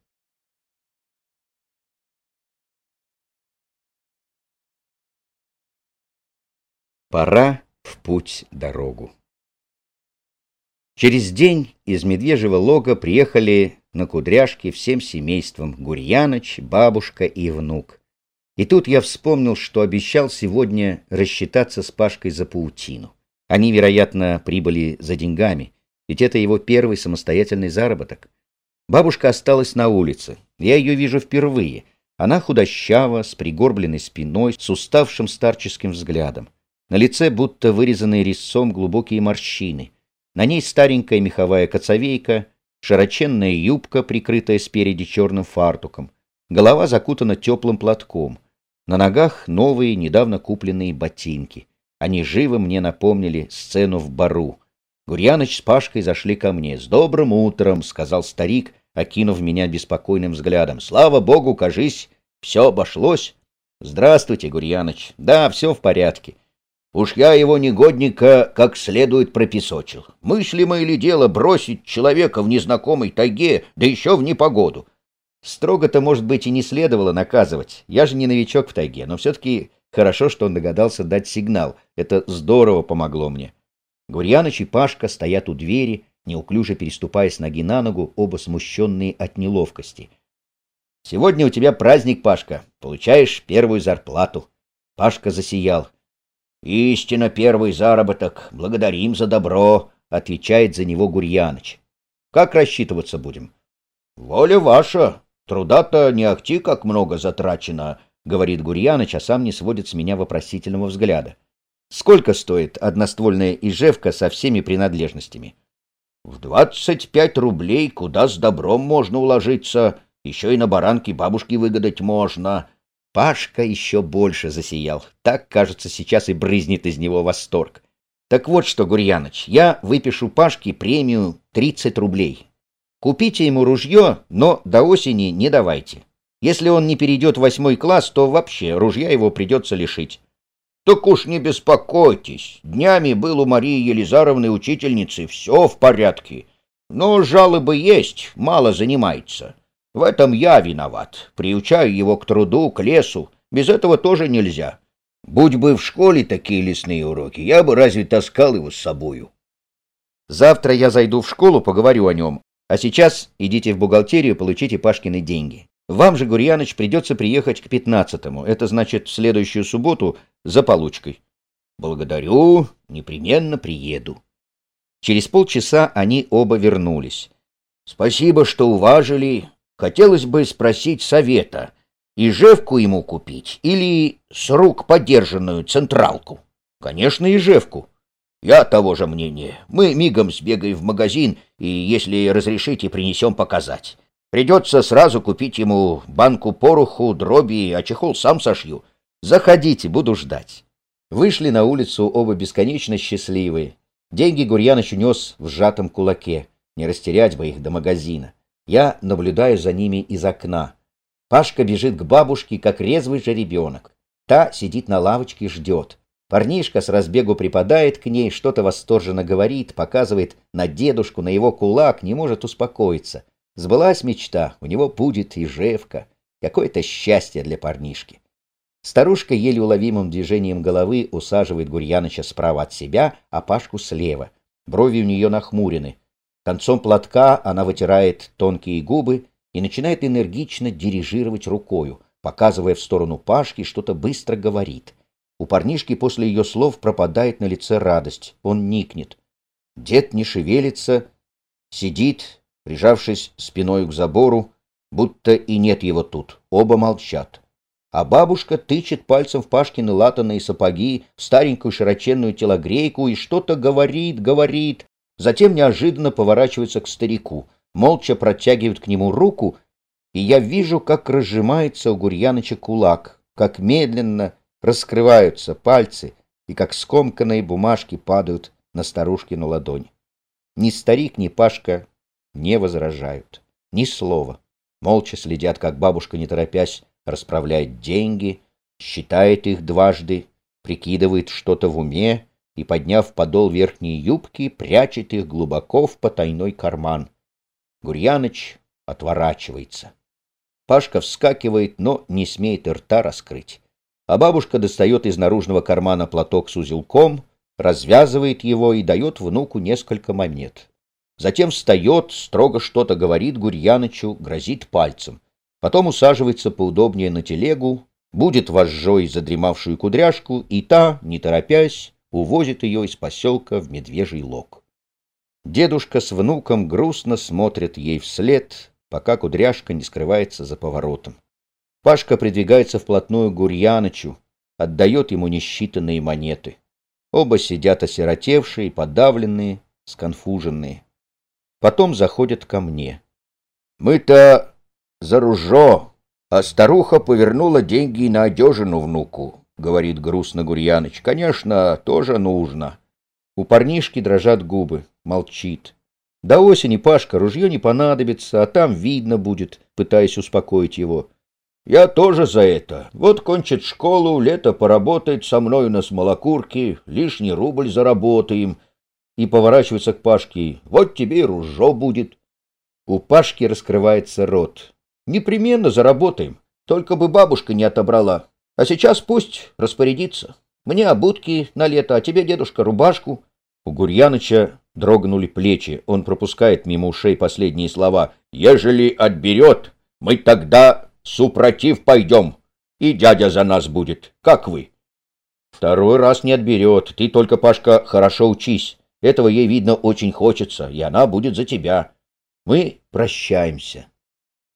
Пора в путь дорогу. Через день из Медвежьего лога приехали на кудряшки всем семейством Гурьяныч, бабушка и внук. И тут я вспомнил, что обещал сегодня рассчитаться с Пашкой за паутину. Они, вероятно, прибыли за деньгами, ведь это его первый самостоятельный заработок. Бабушка осталась на улице. Я ее вижу впервые. Она худощава, с пригорбленной спиной, с уставшим старческим взглядом. На лице будто вырезанные резцом глубокие морщины. На ней старенькая меховая коцовейка, широченная юбка, прикрытая спереди черным фартуком. Голова закутана теплым платком. На ногах новые, недавно купленные ботинки. Они живо мне напомнили сцену в бару. Гурьяныч с Пашкой зашли ко мне. «С добрым утром!» — сказал старик, окинув меня беспокойным взглядом. «Слава богу, кажись, все обошлось!» «Здравствуйте, Гурьяныч. Да, все в порядке. Уж я его негодника как следует пропесочил. Мыслимо ли дело бросить человека в незнакомой тайге, да еще в непогоду? Строго-то, может быть, и не следовало наказывать. Я же не новичок в тайге, но все-таки хорошо, что он догадался дать сигнал. Это здорово помогло мне. Гурьяныч и Пашка стоят у двери, неуклюже переступая с ноги на ногу, оба смущенные от неловкости. «Сегодня у тебя праздник, Пашка. Получаешь первую зарплату». Пашка засиял. «Истинно первый заработок. Благодарим за добро», — отвечает за него Гурьяныч. «Как рассчитываться будем?» «Воля ваша. Труда-то не ахти, как много затрачено», — говорит Гурьяныч, а сам не сводит с меня вопросительного взгляда. «Сколько стоит одноствольная ижевка со всеми принадлежностями?» «В двадцать пять рублей куда с добром можно уложиться. Еще и на баранки бабушки выгадать можно», Пашка еще больше засиял. Так, кажется, сейчас и брызнет из него восторг. Так вот что, Гурьяныч, я выпишу Пашке премию 30 рублей. Купите ему ружье, но до осени не давайте. Если он не перейдет в восьмой класс, то вообще ружья его придется лишить. Так уж не беспокойтесь. Днями был у Марии Елизаровны учительницы, все в порядке. Но жалобы есть, мало занимается. В этом я виноват. Приучаю его к труду, к лесу. Без этого тоже нельзя. Будь бы в школе такие лесные уроки, я бы разве таскал его с собою. Завтра я зайду в школу, поговорю о нем. А сейчас идите в бухгалтерию, получите Пашкины деньги. Вам же, Гурьяныч, придется приехать к пятнадцатому. Это значит в следующую субботу за получкой. Благодарю, непременно приеду. Через полчаса они оба вернулись. Спасибо, что уважили. Хотелось бы спросить совета. И жевку ему купить или с рук подержанную централку? Конечно, и жевку. Я того же мнения. Мы мигом сбегаем в магазин и, если разрешите, принесем показать. Придется сразу купить ему банку пороху, дроби, а чехол сам сошью. Заходите, буду ждать. Вышли на улицу оба бесконечно счастливые. Деньги Гурьяныч унес в сжатом кулаке. Не растерять бы их до магазина. Я наблюдаю за ними из окна. Пашка бежит к бабушке, как резвый жеребенок. Та сидит на лавочке ждет. Парнишка с разбегу припадает к ней, что-то восторженно говорит, показывает на дедушку, на его кулак, не может успокоиться. Сбылась мечта, у него будет и жевка. Какое-то счастье для парнишки. Старушка еле уловимым движением головы усаживает Гурьяныча справа от себя, а Пашку слева. Брови у нее нахмурены. Концом платка она вытирает тонкие губы и начинает энергично дирижировать рукою, показывая в сторону Пашки, что-то быстро говорит. У парнишки после ее слов пропадает на лице радость. Он никнет. Дед не шевелится, сидит, прижавшись спиной к забору, будто и нет его тут. Оба молчат. А бабушка тычет пальцем в Пашкины латаные сапоги, в старенькую широченную телогрейку и что-то говорит, говорит. Затем неожиданно поворачивается к старику, молча протягивает к нему руку, и я вижу, как разжимается у Гурьяныча кулак, как медленно, раскрываются пальцы и как скомканные бумажки падают на старушкину ладонь. Ни старик, ни Пашка не возражают. Ни слова. Молча следят, как бабушка, не торопясь, расправляет деньги, считает их дважды, прикидывает что-то в уме и, подняв подол верхней юбки, прячет их глубоко в потайной карман. Гурьяныч отворачивается. Пашка вскакивает, но не смеет рта раскрыть а бабушка достает из наружного кармана платок с узелком, развязывает его и дает внуку несколько монет. Затем встает, строго что-то говорит Гурьянычу, грозит пальцем. Потом усаживается поудобнее на телегу, будет вожжой задремавшую кудряшку, и та, не торопясь, увозит ее из поселка в Медвежий Лог. Дедушка с внуком грустно смотрят ей вслед, пока кудряшка не скрывается за поворотом. Пашка придвигается вплотную к Гурьянычу, отдает ему несчитанные монеты. Оба сидят осиротевшие, подавленные, сконфуженные. Потом заходят ко мне. «Мы-то за ружо, а старуха повернула деньги на одежину внуку», — говорит грустно Гурьяныч. «Конечно, тоже нужно». У парнишки дрожат губы, молчит. До осени, Пашка, ружье не понадобится, а там видно будет, пытаясь успокоить его. Я тоже за это. Вот кончит школу, лето поработает со мною на смолокурке, лишний рубль заработаем. И поворачивается к Пашке. Вот тебе и ружо будет. У Пашки раскрывается рот. Непременно заработаем. Только бы бабушка не отобрала. А сейчас пусть распорядится. Мне обутки на лето, а тебе, дедушка, рубашку. У Гурьяныча дрогнули плечи. Он пропускает мимо ушей последние слова. «Ежели отберет, мы тогда Супротив пойдем, и дядя за нас будет, как вы. Второй раз не отберет, ты только, Пашка, хорошо учись. Этого ей, видно, очень хочется, и она будет за тебя. Мы прощаемся.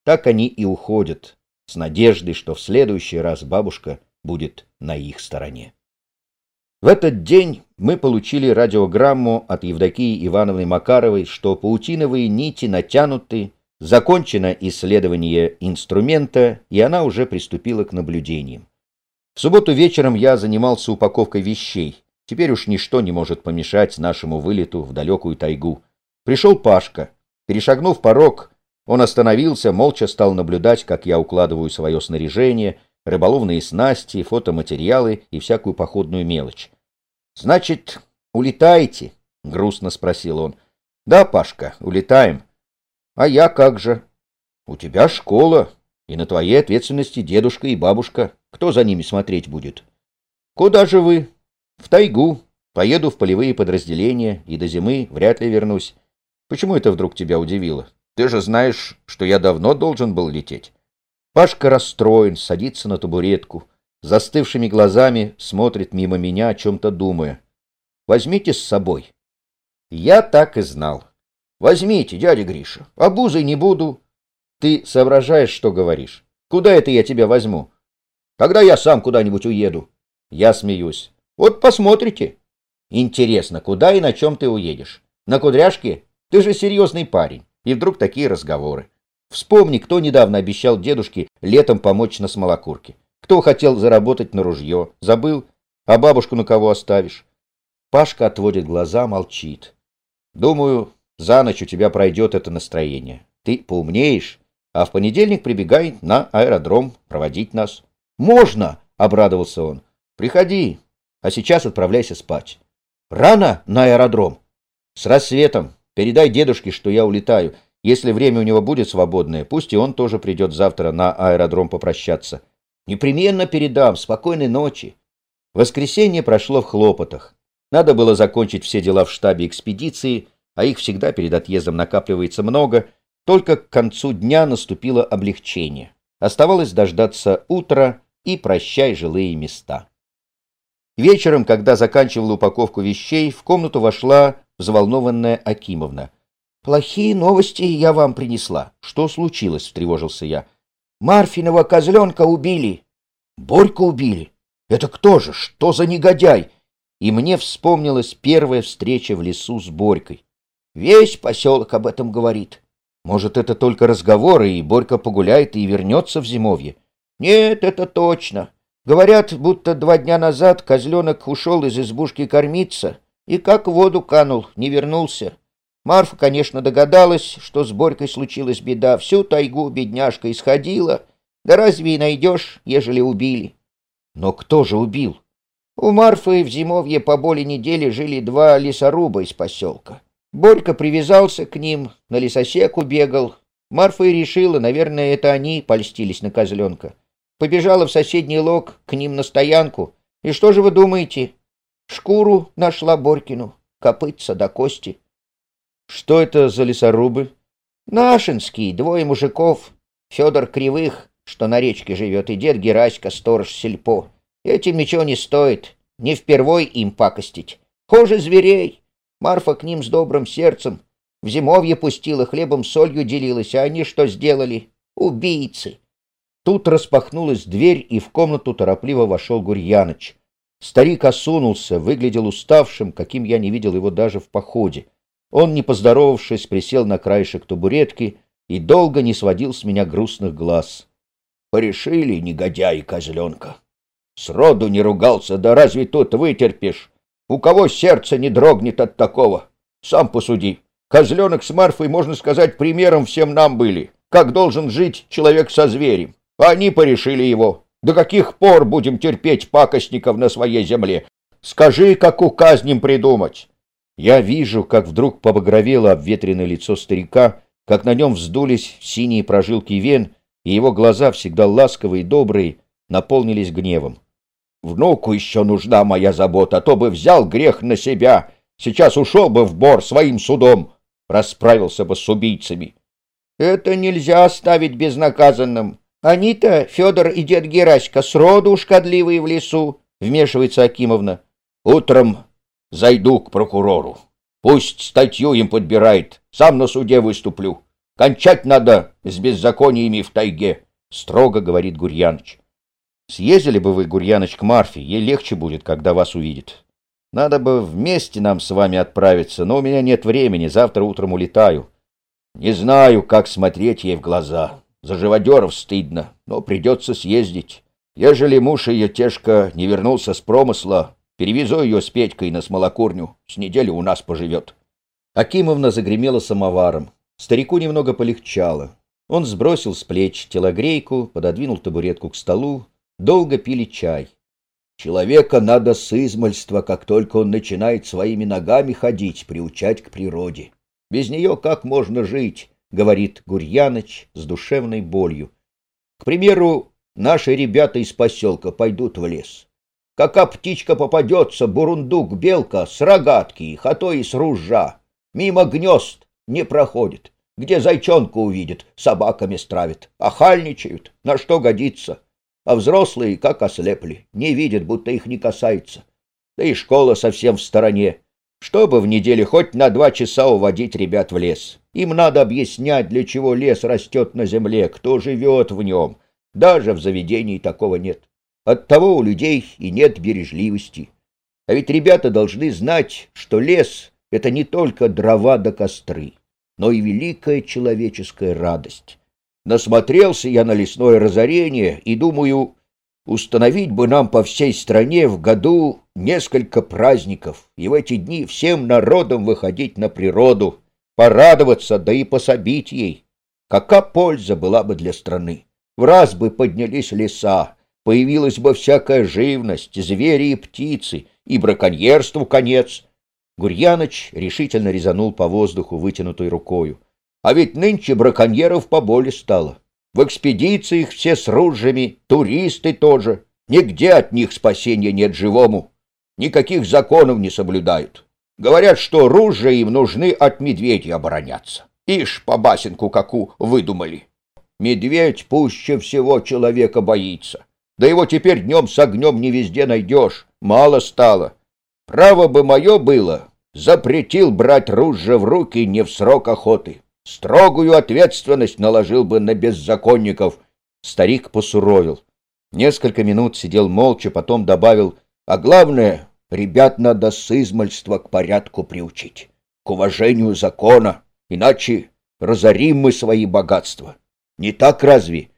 Так они и уходят, с надеждой, что в следующий раз бабушка будет на их стороне. В этот день мы получили радиограмму от Евдокии Ивановны Макаровой, что паутиновые нити натянуты, Закончено исследование инструмента, и она уже приступила к наблюдениям. В субботу вечером я занимался упаковкой вещей. Теперь уж ничто не может помешать нашему вылету в далекую тайгу. Пришел Пашка. Перешагнув порог, он остановился, молча стал наблюдать, как я укладываю свое снаряжение, рыболовные снасти, фотоматериалы и всякую походную мелочь. «Значит, улетаете?» — грустно спросил он. «Да, Пашка, улетаем. А я как же? У тебя школа, и на твоей ответственности дедушка и бабушка. Кто за ними смотреть будет? Куда же вы? В тайгу. Поеду в полевые подразделения, и до зимы вряд ли вернусь. Почему это вдруг тебя удивило? Ты же знаешь, что я давно должен был лететь. Пашка расстроен, садится на табуретку, застывшими глазами смотрит мимо меня, о чем-то думая. Возьмите с собой. Я так и знал. Возьмите, дядя Гриша, обузой не буду. Ты соображаешь, что говоришь? Куда это я тебя возьму? Тогда я сам куда-нибудь уеду. Я смеюсь. Вот посмотрите. Интересно, куда и на чем ты уедешь? На кудряшке? Ты же серьезный парень. И вдруг такие разговоры. Вспомни, кто недавно обещал дедушке летом помочь на смолокурке. Кто хотел заработать на ружье. Забыл? А бабушку на кого оставишь? Пашка отводит глаза, молчит. Думаю, за ночь у тебя пройдет это настроение. Ты поумнеешь, а в понедельник прибегай на аэродром проводить нас. Можно, обрадовался он. Приходи, а сейчас отправляйся спать. Рано на аэродром. С рассветом. Передай дедушке, что я улетаю. Если время у него будет свободное, пусть и он тоже придет завтра на аэродром попрощаться. Непременно передам. Спокойной ночи. Воскресенье прошло в хлопотах. Надо было закончить все дела в штабе экспедиции, а их всегда перед отъездом накапливается много. Только к концу дня наступило облегчение. Оставалось дождаться утра и прощай жилые места. Вечером, когда заканчивала упаковку вещей, в комнату вошла взволнованная Акимовна. «Плохие новости я вам принесла. Что случилось?» — встревожился я. «Марфиного козленка убили». «Борьку убили? Это кто же? Что за негодяй?» И мне вспомнилась первая встреча в лесу с Борькой. Весь поселок об этом говорит. Может, это только разговоры, и Борька погуляет и вернется в зимовье? Нет, это точно. Говорят, будто два дня назад козленок ушел из избушки кормиться и как в воду канул, не вернулся. Марфа, конечно, догадалась, что с Борькой случилась беда. Всю тайгу бедняжка исходила. Да разве и найдешь, ежели убили? Но кто же убил? У Марфы в зимовье по более недели жили два лесоруба из поселка. Борька привязался к ним, на лесосеку бегал. Марфа и решила, наверное, это они польстились на козленка. Побежала в соседний лог к ним на стоянку. И что же вы думаете? Шкуру нашла Борькину, копытца до кости. Что это за лесорубы? Нашинские, двое мужиков. Федор Кривых, что на речке живет, и дед Гераська, сторож сельпо. Этим ничего не стоит, не впервой им пакостить. Хуже зверей. Марфа к ним с добрым сердцем. В зимовье пустила, хлебом солью делилась, а они что сделали? Убийцы. Тут распахнулась дверь, и в комнату торопливо вошел Гурьяныч. Старик осунулся, выглядел уставшим, каким я не видел его даже в походе. Он, не поздоровавшись, присел на краешек табуретки и долго не сводил с меня грустных глаз. Порешили, негодяи козленка. Сроду не ругался, да разве тут вытерпишь? У кого сердце не дрогнет от такого? Сам посуди. Козленок с Марфой, можно сказать, примером всем нам были. Как должен жить человек со зверем. Они порешили его. До каких пор будем терпеть пакостников на своей земле? Скажи, как указнем придумать. Я вижу, как вдруг побагровело обветренное лицо старика, как на нем вздулись синие прожилки вен, и его глаза, всегда ласковые и добрые, наполнились гневом. Внуку еще нужна моя забота, а то бы взял грех на себя, сейчас ушел бы в бор своим судом, расправился бы с убийцами. Это нельзя оставить безнаказанным. Они-то, Федор и дед Гераська, сроду шкодливые в лесу, вмешивается Акимовна. Утром зайду к прокурору. Пусть статью им подбирает, сам на суде выступлю. Кончать надо с беззакониями в тайге, строго говорит Гурьяныч. Съездили бы вы, Гурьяныч, к Марфе, ей легче будет, когда вас увидит. Надо бы вместе нам с вами отправиться, но у меня нет времени, завтра утром улетаю. Не знаю, как смотреть ей в глаза. За живодеров стыдно, но придется съездить. Ежели муж ее тешка не вернулся с промысла, перевезу ее с Петькой на смолокурню, с неделю у нас поживет. Акимовна загремела самоваром. Старику немного полегчало. Он сбросил с плеч телогрейку, пододвинул табуретку к столу, долго пили чай. Человека надо с измальства, как только он начинает своими ногами ходить, приучать к природе. Без нее как можно жить, говорит Гурьяныч с душевной болью. К примеру, наши ребята из поселка пойдут в лес. Кака птичка попадется, бурундук, белка, с рогатки, а то и с ружа. Мимо гнезд не проходит. Где зайчонку увидит, собаками стравит. Охальничают, на что годится. А взрослые, как ослепли, не видят, будто их не касается. Да и школа совсем в стороне. Чтобы в неделю хоть на два часа уводить ребят в лес. Им надо объяснять, для чего лес растет на земле, кто живет в нем. Даже в заведении такого нет. Оттого у людей и нет бережливости. А ведь ребята должны знать, что лес — это не только дрова до да костры, но и великая человеческая радость. Насмотрелся я на лесное разорение и думаю, установить бы нам по всей стране в году несколько праздников и в эти дни всем народам выходить на природу, порадоваться, да и пособить ей. Какая польза была бы для страны? В раз бы поднялись леса, появилась бы всякая живность, звери и птицы, и браконьерству конец. Гурьяныч решительно резанул по воздуху вытянутой рукою. А ведь нынче браконьеров поболе стало. В экспедициях все с ружьями, туристы тоже. Нигде от них спасения нет живому. Никаких законов не соблюдают. Говорят, что ружья им нужны от медведя обороняться. Ишь, по басенку каку выдумали. Медведь пуще всего человека боится. Да его теперь днем с огнем не везде найдешь. Мало стало. Право бы мое было, запретил брать ружье в руки не в срок охоты. Строгую ответственность наложил бы на беззаконников. Старик посуровил. Несколько минут сидел молча, потом добавил, а главное, ребят надо с измальства к порядку приучить, к уважению закона, иначе разорим мы свои богатства. Не так разве?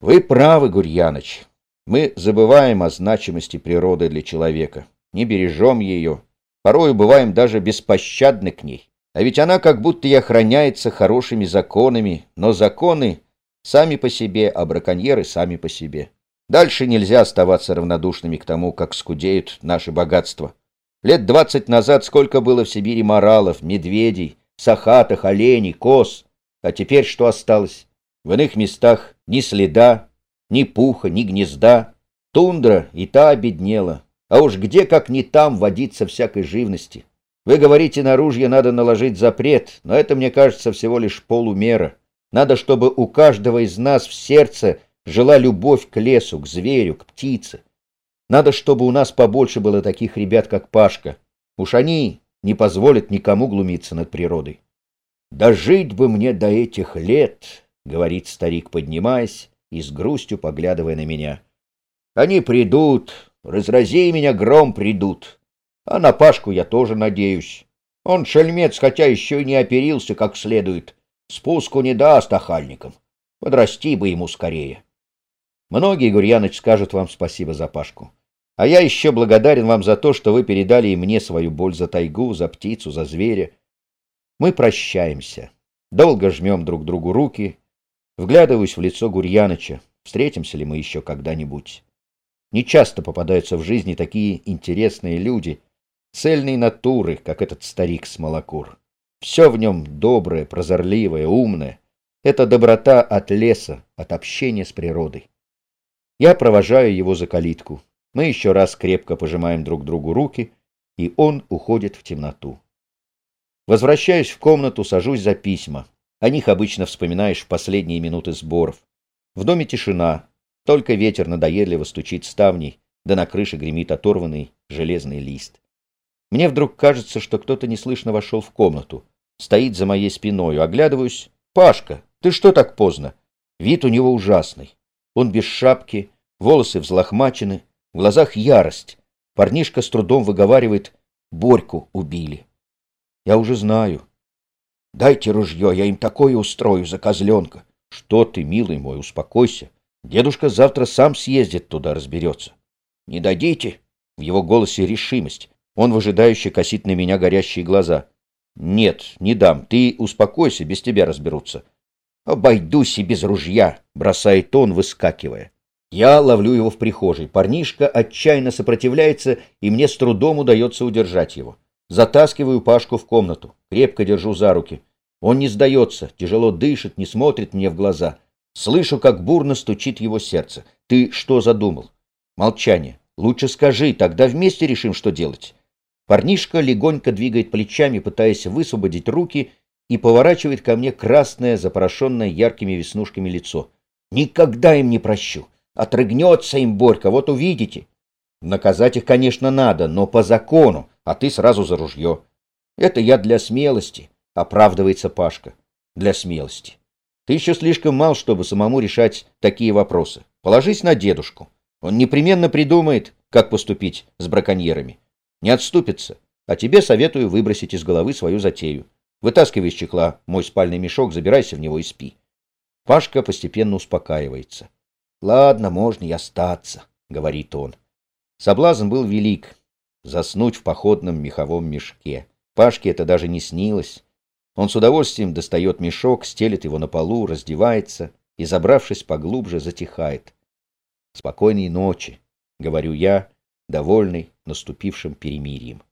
Вы правы, Гурьяныч. Мы забываем о значимости природы для человека, не бережем ее, порою бываем даже беспощадны к ней. А ведь она как будто и охраняется хорошими законами, но законы сами по себе, а браконьеры сами по себе. Дальше нельзя оставаться равнодушными к тому, как скудеют наши богатства. Лет двадцать назад сколько было в Сибири моралов, медведей, сахатых, оленей, коз. А теперь что осталось? В иных местах ни следа, ни пуха, ни гнезда. Тундра и та обеднела. А уж где, как не там, водиться всякой живности. Вы говорите, на ружье надо наложить запрет, но это, мне кажется, всего лишь полумера. Надо, чтобы у каждого из нас в сердце жила любовь к лесу, к зверю, к птице. Надо, чтобы у нас побольше было таких ребят, как Пашка. Уж они не позволят никому глумиться над природой. «Да жить бы мне до этих лет!» — говорит старик, поднимаясь и с грустью поглядывая на меня. «Они придут, разрази меня гром придут, а на Пашку я тоже надеюсь. Он шельмец, хотя еще и не оперился как следует. Спуску не даст охальникам. Подрасти бы ему скорее. Многие, Гурьяныч, скажут вам спасибо за Пашку. А я еще благодарен вам за то, что вы передали и мне свою боль за тайгу, за птицу, за зверя. Мы прощаемся. Долго жмем друг другу руки. Вглядываюсь в лицо Гурьяныча. Встретимся ли мы еще когда-нибудь? Не часто попадаются в жизни такие интересные люди — цельной натуры, как этот старик Смолокур. Все в нем доброе, прозорливое, умное. Это доброта от леса, от общения с природой. Я провожаю его за калитку. Мы еще раз крепко пожимаем друг другу руки, и он уходит в темноту. Возвращаюсь в комнату, сажусь за письма. О них обычно вспоминаешь в последние минуты сборов. В доме тишина, только ветер надоедливо стучит ставней, да на крыше гремит оторванный железный лист. Мне вдруг кажется, что кто-то неслышно вошел в комнату. Стоит за моей спиной. Оглядываюсь. «Пашка, ты что так поздно?» Вид у него ужасный. Он без шапки, волосы взлохмачены, в глазах ярость. Парнишка с трудом выговаривает «Борьку убили». Я уже знаю. «Дайте ружье, я им такое устрою за козленка». «Что ты, милый мой, успокойся. Дедушка завтра сам съездит туда, разберется». «Не дадите?» В его голосе решимость. Он выжидающе косит на меня горящие глаза. «Нет, не дам. Ты успокойся, без тебя разберутся». «Обойдусь и без ружья», — бросает он, выскакивая. Я ловлю его в прихожей. Парнишка отчаянно сопротивляется, и мне с трудом удается удержать его. Затаскиваю Пашку в комнату, крепко держу за руки. Он не сдается, тяжело дышит, не смотрит мне в глаза. Слышу, как бурно стучит его сердце. Ты что задумал? Молчание. Лучше скажи, тогда вместе решим, что делать. Парнишка легонько двигает плечами, пытаясь высвободить руки, и поворачивает ко мне красное, запорошенное яркими веснушками лицо. Никогда им не прощу. Отрыгнется им Борька, вот увидите. Наказать их, конечно, надо, но по закону, а ты сразу за ружье. Это я для смелости, оправдывается Пашка. Для смелости. Ты еще слишком мал, чтобы самому решать такие вопросы. Положись на дедушку. Он непременно придумает, как поступить с браконьерами. Не отступится. А тебе советую выбросить из головы свою затею. Вытаскивай из чехла мой спальный мешок, забирайся в него и спи. Пашка постепенно успокаивается. «Ладно, можно и остаться», — говорит он. Соблазн был велик — заснуть в походном меховом мешке. Пашке это даже не снилось. Он с удовольствием достает мешок, стелит его на полу, раздевается и, забравшись поглубже, затихает. «Спокойной ночи», — говорю я, довольный наступившим перемирием.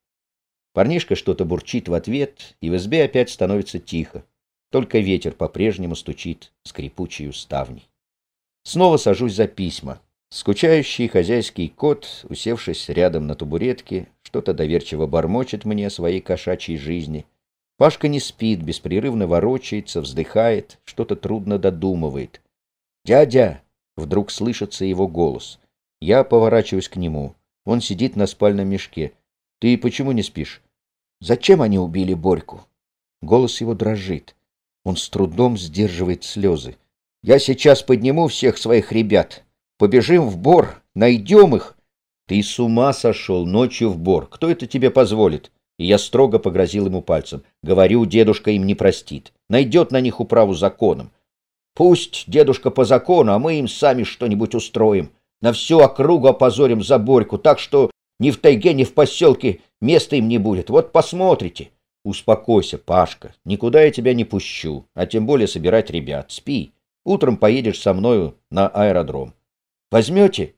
Парнишка что-то бурчит в ответ, и в избе опять становится тихо. Только ветер по-прежнему стучит скрипучей ставней. Снова сажусь за письма. Скучающий хозяйский кот, усевшись рядом на табуретке, что-то доверчиво бормочет мне о своей кошачьей жизни. Пашка не спит, беспрерывно ворочается, вздыхает, что-то трудно додумывает. «Дядя!» — вдруг слышится его голос. Я поворачиваюсь к нему. Он сидит на спальном мешке. «Ты почему не спишь?» «Зачем они убили Борьку?» Голос его дрожит. Он с трудом сдерживает слезы. Я сейчас подниму всех своих ребят. Побежим в бор, найдем их. Ты с ума сошел ночью в бор. Кто это тебе позволит? И я строго погрозил ему пальцем. Говорю, дедушка им не простит. Найдет на них управу законом. Пусть дедушка по закону, а мы им сами что-нибудь устроим. На всю округу опозорим за Борьку, так что ни в тайге, ни в поселке места им не будет. Вот посмотрите. Успокойся, Пашка. Никуда я тебя не пущу, а тем более собирать ребят. Спи. Утром поедешь со мною на аэродром. Возьмете?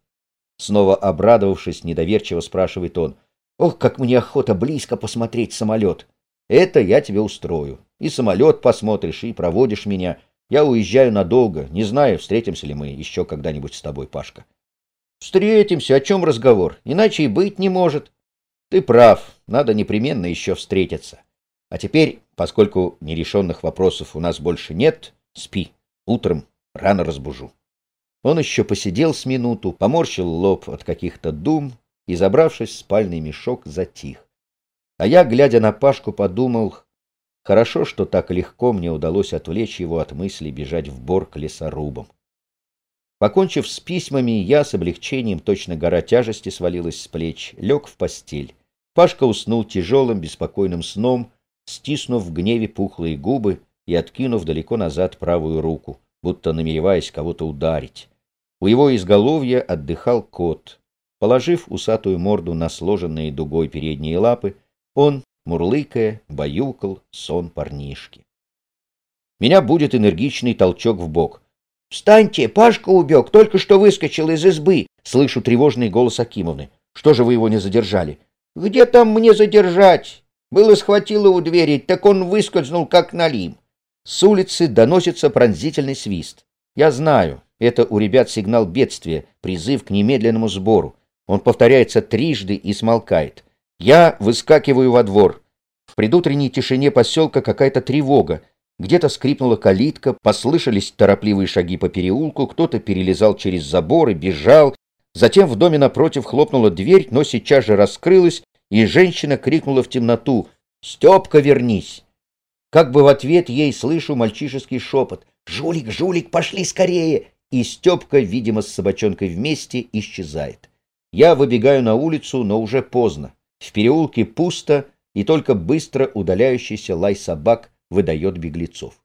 Снова обрадовавшись, недоверчиво спрашивает он. Ох, как мне охота близко посмотреть самолет. Это я тебе устрою. И самолет посмотришь, и проводишь меня. Я уезжаю надолго. Не знаю, встретимся ли мы еще когда-нибудь с тобой, Пашка. Встретимся. О чем разговор? Иначе и быть не может. Ты прав. Надо непременно еще встретиться. А теперь, поскольку нерешенных вопросов у нас больше нет, спи. Утром рано разбужу. Он еще посидел с минуту, поморщил лоб от каких-то дум и, забравшись в спальный мешок, затих. А я, глядя на Пашку, подумал, хорошо, что так легко мне удалось отвлечь его от мысли бежать в бор к лесорубам. Покончив с письмами, я с облегчением, точно гора тяжести свалилась с плеч, лег в постель. Пашка уснул тяжелым, беспокойным сном, стиснув в гневе пухлые губы, и откинув далеко назад правую руку, будто намереваясь кого-то ударить. У его изголовья отдыхал кот. Положив усатую морду на сложенные дугой передние лапы, он, мурлыкая, баюкал сон парнишки. Меня будет энергичный толчок в бок. «Встаньте! Пашка убег! Только что выскочил из избы!» Слышу тревожный голос Акимовны. «Что же вы его не задержали?» «Где там мне задержать? Было схватило у двери, так он выскользнул, как налим. С улицы доносится пронзительный свист. Я знаю, это у ребят сигнал бедствия, призыв к немедленному сбору. Он повторяется трижды и смолкает. Я выскакиваю во двор. В предутренней тишине поселка какая-то тревога. Где-то скрипнула калитка, послышались торопливые шаги по переулку, кто-то перелезал через забор и бежал. Затем в доме напротив хлопнула дверь, но сейчас же раскрылась, и женщина крикнула в темноту «Степка, вернись!» Как бы в ответ ей слышу мальчишеский шепот. «Жулик, жулик, пошли скорее!» И Степка, видимо, с собачонкой вместе, исчезает. Я выбегаю на улицу, но уже поздно. В переулке пусто, и только быстро удаляющийся лай собак выдает беглецов.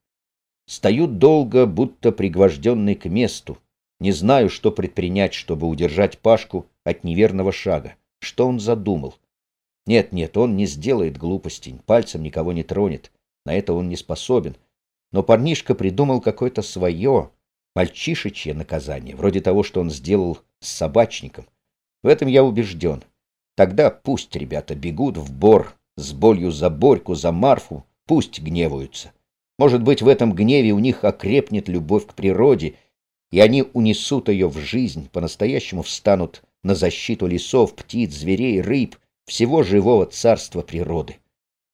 Стою долго, будто пригвожденный к месту. Не знаю, что предпринять, чтобы удержать Пашку от неверного шага. Что он задумал? Нет, нет, он не сделает глупостей, пальцем никого не тронет. На это он не способен. Но парнишка придумал какое-то свое, мальчишечье наказание, вроде того, что он сделал с собачником. В этом я убежден. Тогда пусть ребята бегут в бор с болью за Борьку, за Марфу, пусть гневаются. Может быть, в этом гневе у них окрепнет любовь к природе, и они унесут ее в жизнь, по-настоящему встанут на защиту лесов, птиц, зверей, рыб, всего живого царства природы.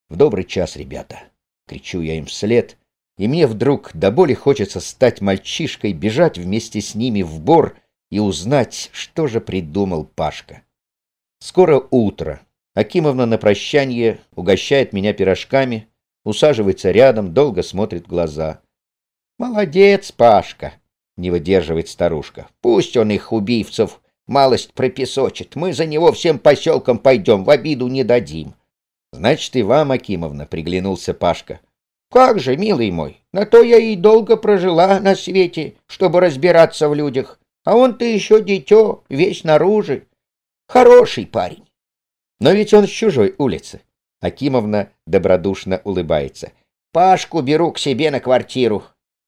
В добрый час, ребята, кричу я им вслед, и мне вдруг до боли хочется стать мальчишкой, бежать вместе с ними в бор и узнать, что же придумал Пашка. Скоро утро. Акимовна на прощание угощает меня пирожками, усаживается рядом, долго смотрит в глаза. «Молодец, Пашка!» — не выдерживает старушка. «Пусть он их, убийцев, малость пропесочит. Мы за него всем поселком пойдем, в обиду не дадим». «Значит, и вам, Акимовна, приглянулся Пашка». «Как же, милый мой, на то я и долго прожила на свете, чтобы разбираться в людях. А он-то еще дитё, весь наружу. Хороший парень». «Но ведь он с чужой улицы». Акимовна добродушно улыбается. «Пашку беру к себе на квартиру.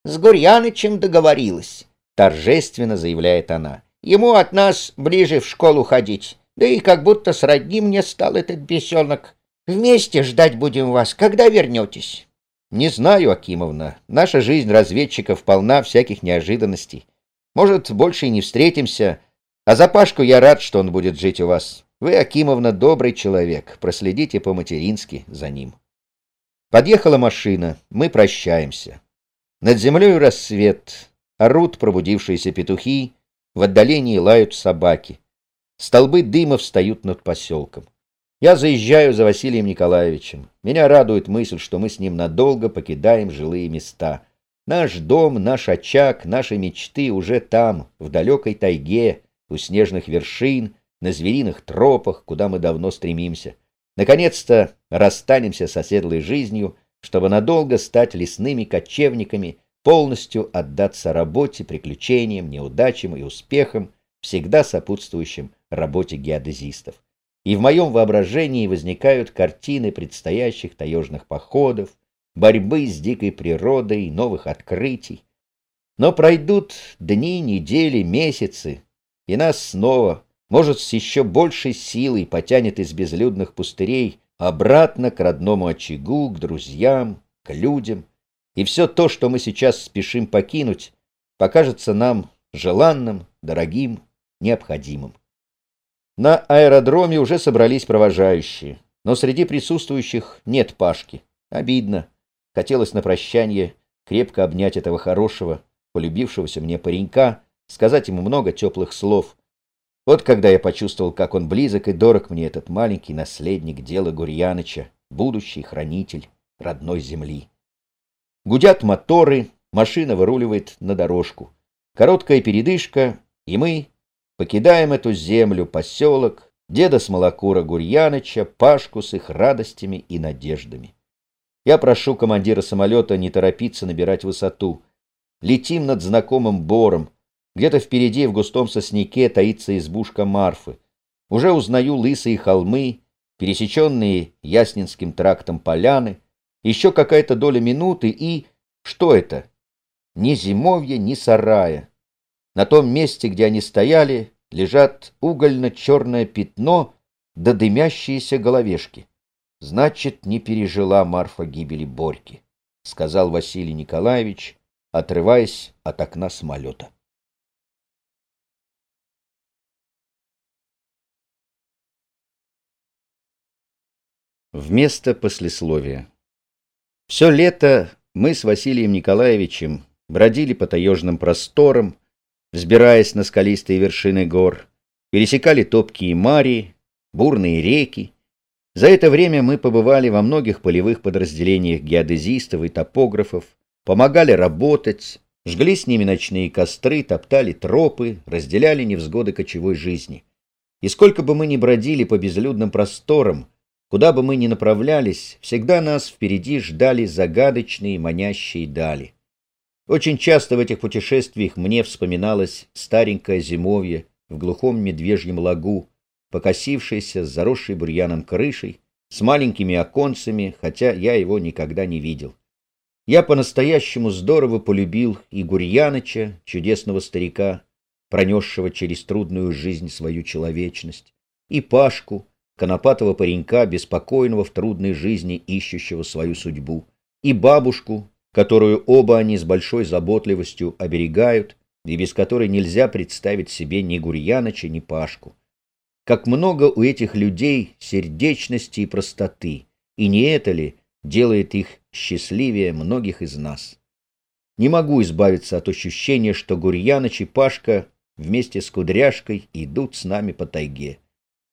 С Гурьянычем договорилась», — торжественно заявляет она. «Ему от нас ближе в школу ходить. Да и как будто сродни мне стал этот бесенок. Вместе ждать будем вас, когда вернетесь». «Не знаю, Акимовна. Наша жизнь разведчиков полна всяких неожиданностей. Может, больше и не встретимся. А за Пашку я рад, что он будет жить у вас. Вы, Акимовна, добрый человек. Проследите по-матерински за ним». Подъехала машина. Мы прощаемся. Над землей рассвет. Орут пробудившиеся петухи. В отдалении лают собаки. Столбы дыма встают над поселком. Я заезжаю за Василием Николаевичем. Меня радует мысль, что мы с ним надолго покидаем жилые места. Наш дом, наш очаг, наши мечты уже там, в далекой тайге, у снежных вершин, на звериных тропах, куда мы давно стремимся. Наконец-то расстанемся с оседлой жизнью, чтобы надолго стать лесными кочевниками, полностью отдаться работе, приключениям, неудачам и успехам, всегда сопутствующим работе геодезистов и в моем воображении возникают картины предстоящих таежных походов, борьбы с дикой природой, новых открытий. Но пройдут дни, недели, месяцы, и нас снова, может, с еще большей силой потянет из безлюдных пустырей обратно к родному очагу, к друзьям, к людям, и все то, что мы сейчас спешим покинуть, покажется нам желанным, дорогим, необходимым. На аэродроме уже собрались провожающие, но среди присутствующих нет Пашки. Обидно. Хотелось на прощание крепко обнять этого хорошего, полюбившегося мне паренька, сказать ему много теплых слов. Вот когда я почувствовал, как он близок и дорог мне, этот маленький наследник дела Гурьяныча, будущий хранитель родной земли. Гудят моторы, машина выруливает на дорожку. Короткая передышка, и мы Покидаем эту землю, поселок, деда Смолокура Гурьяныча, Пашку с их радостями и надеждами. Я прошу командира самолета не торопиться набирать высоту. Летим над знакомым бором. Где-то впереди в густом сосняке таится избушка Марфы. Уже узнаю лысые холмы, пересеченные Яснинским трактом поляны. Еще какая-то доля минуты и... Что это? Ни зимовья, ни сарая. На том месте, где они стояли, лежат угольно-черное пятно да дымящиеся головешки. Значит, не пережила Марфа гибели Борьки, — сказал Василий Николаевич, отрываясь от окна самолета. Вместо послесловия. Все лето мы с Василием Николаевичем бродили по таежным просторам, взбираясь на скалистые вершины гор, пересекали топкие мари, бурные реки. За это время мы побывали во многих полевых подразделениях геодезистов и топографов, помогали работать, жгли с ними ночные костры, топтали тропы, разделяли невзгоды кочевой жизни. И сколько бы мы ни бродили по безлюдным просторам, куда бы мы ни направлялись, всегда нас впереди ждали загадочные манящие дали. Очень часто в этих путешествиях мне вспоминалось старенькое зимовье в глухом медвежьем лагу, покосившееся с заросшей бурьяном крышей, с маленькими оконцами, хотя я его никогда не видел. Я по-настоящему здорово полюбил и Гурьяныча, чудесного старика, пронесшего через трудную жизнь свою человечность, и Пашку, конопатого паренька, беспокойного в трудной жизни, ищущего свою судьбу, и бабушку, которую оба они с большой заботливостью оберегают и без которой нельзя представить себе ни Гурьяныча, ни Пашку. как много у этих людей сердечности и простоты, и не это ли делает их счастливее многих из нас? Не могу избавиться от ощущения, что Гурьяныч и Пашка вместе с Кудряшкой идут с нами по тайге.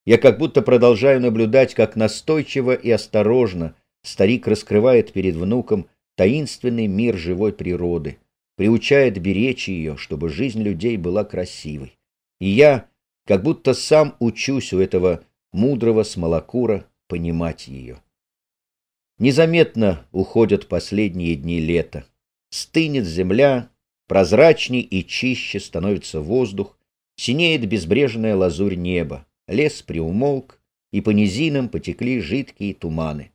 Я как будто продолжаю наблюдать, как настойчиво и осторожно старик раскрывает перед внуком таинственный мир живой природы, приучает беречь ее, чтобы жизнь людей была красивой. И я как будто сам учусь у этого мудрого смолокура понимать ее. Незаметно уходят последние дни лета. Стынет земля, прозрачней и чище становится воздух, синеет безбрежная лазурь неба, лес приумолк, и по низинам потекли жидкие туманы.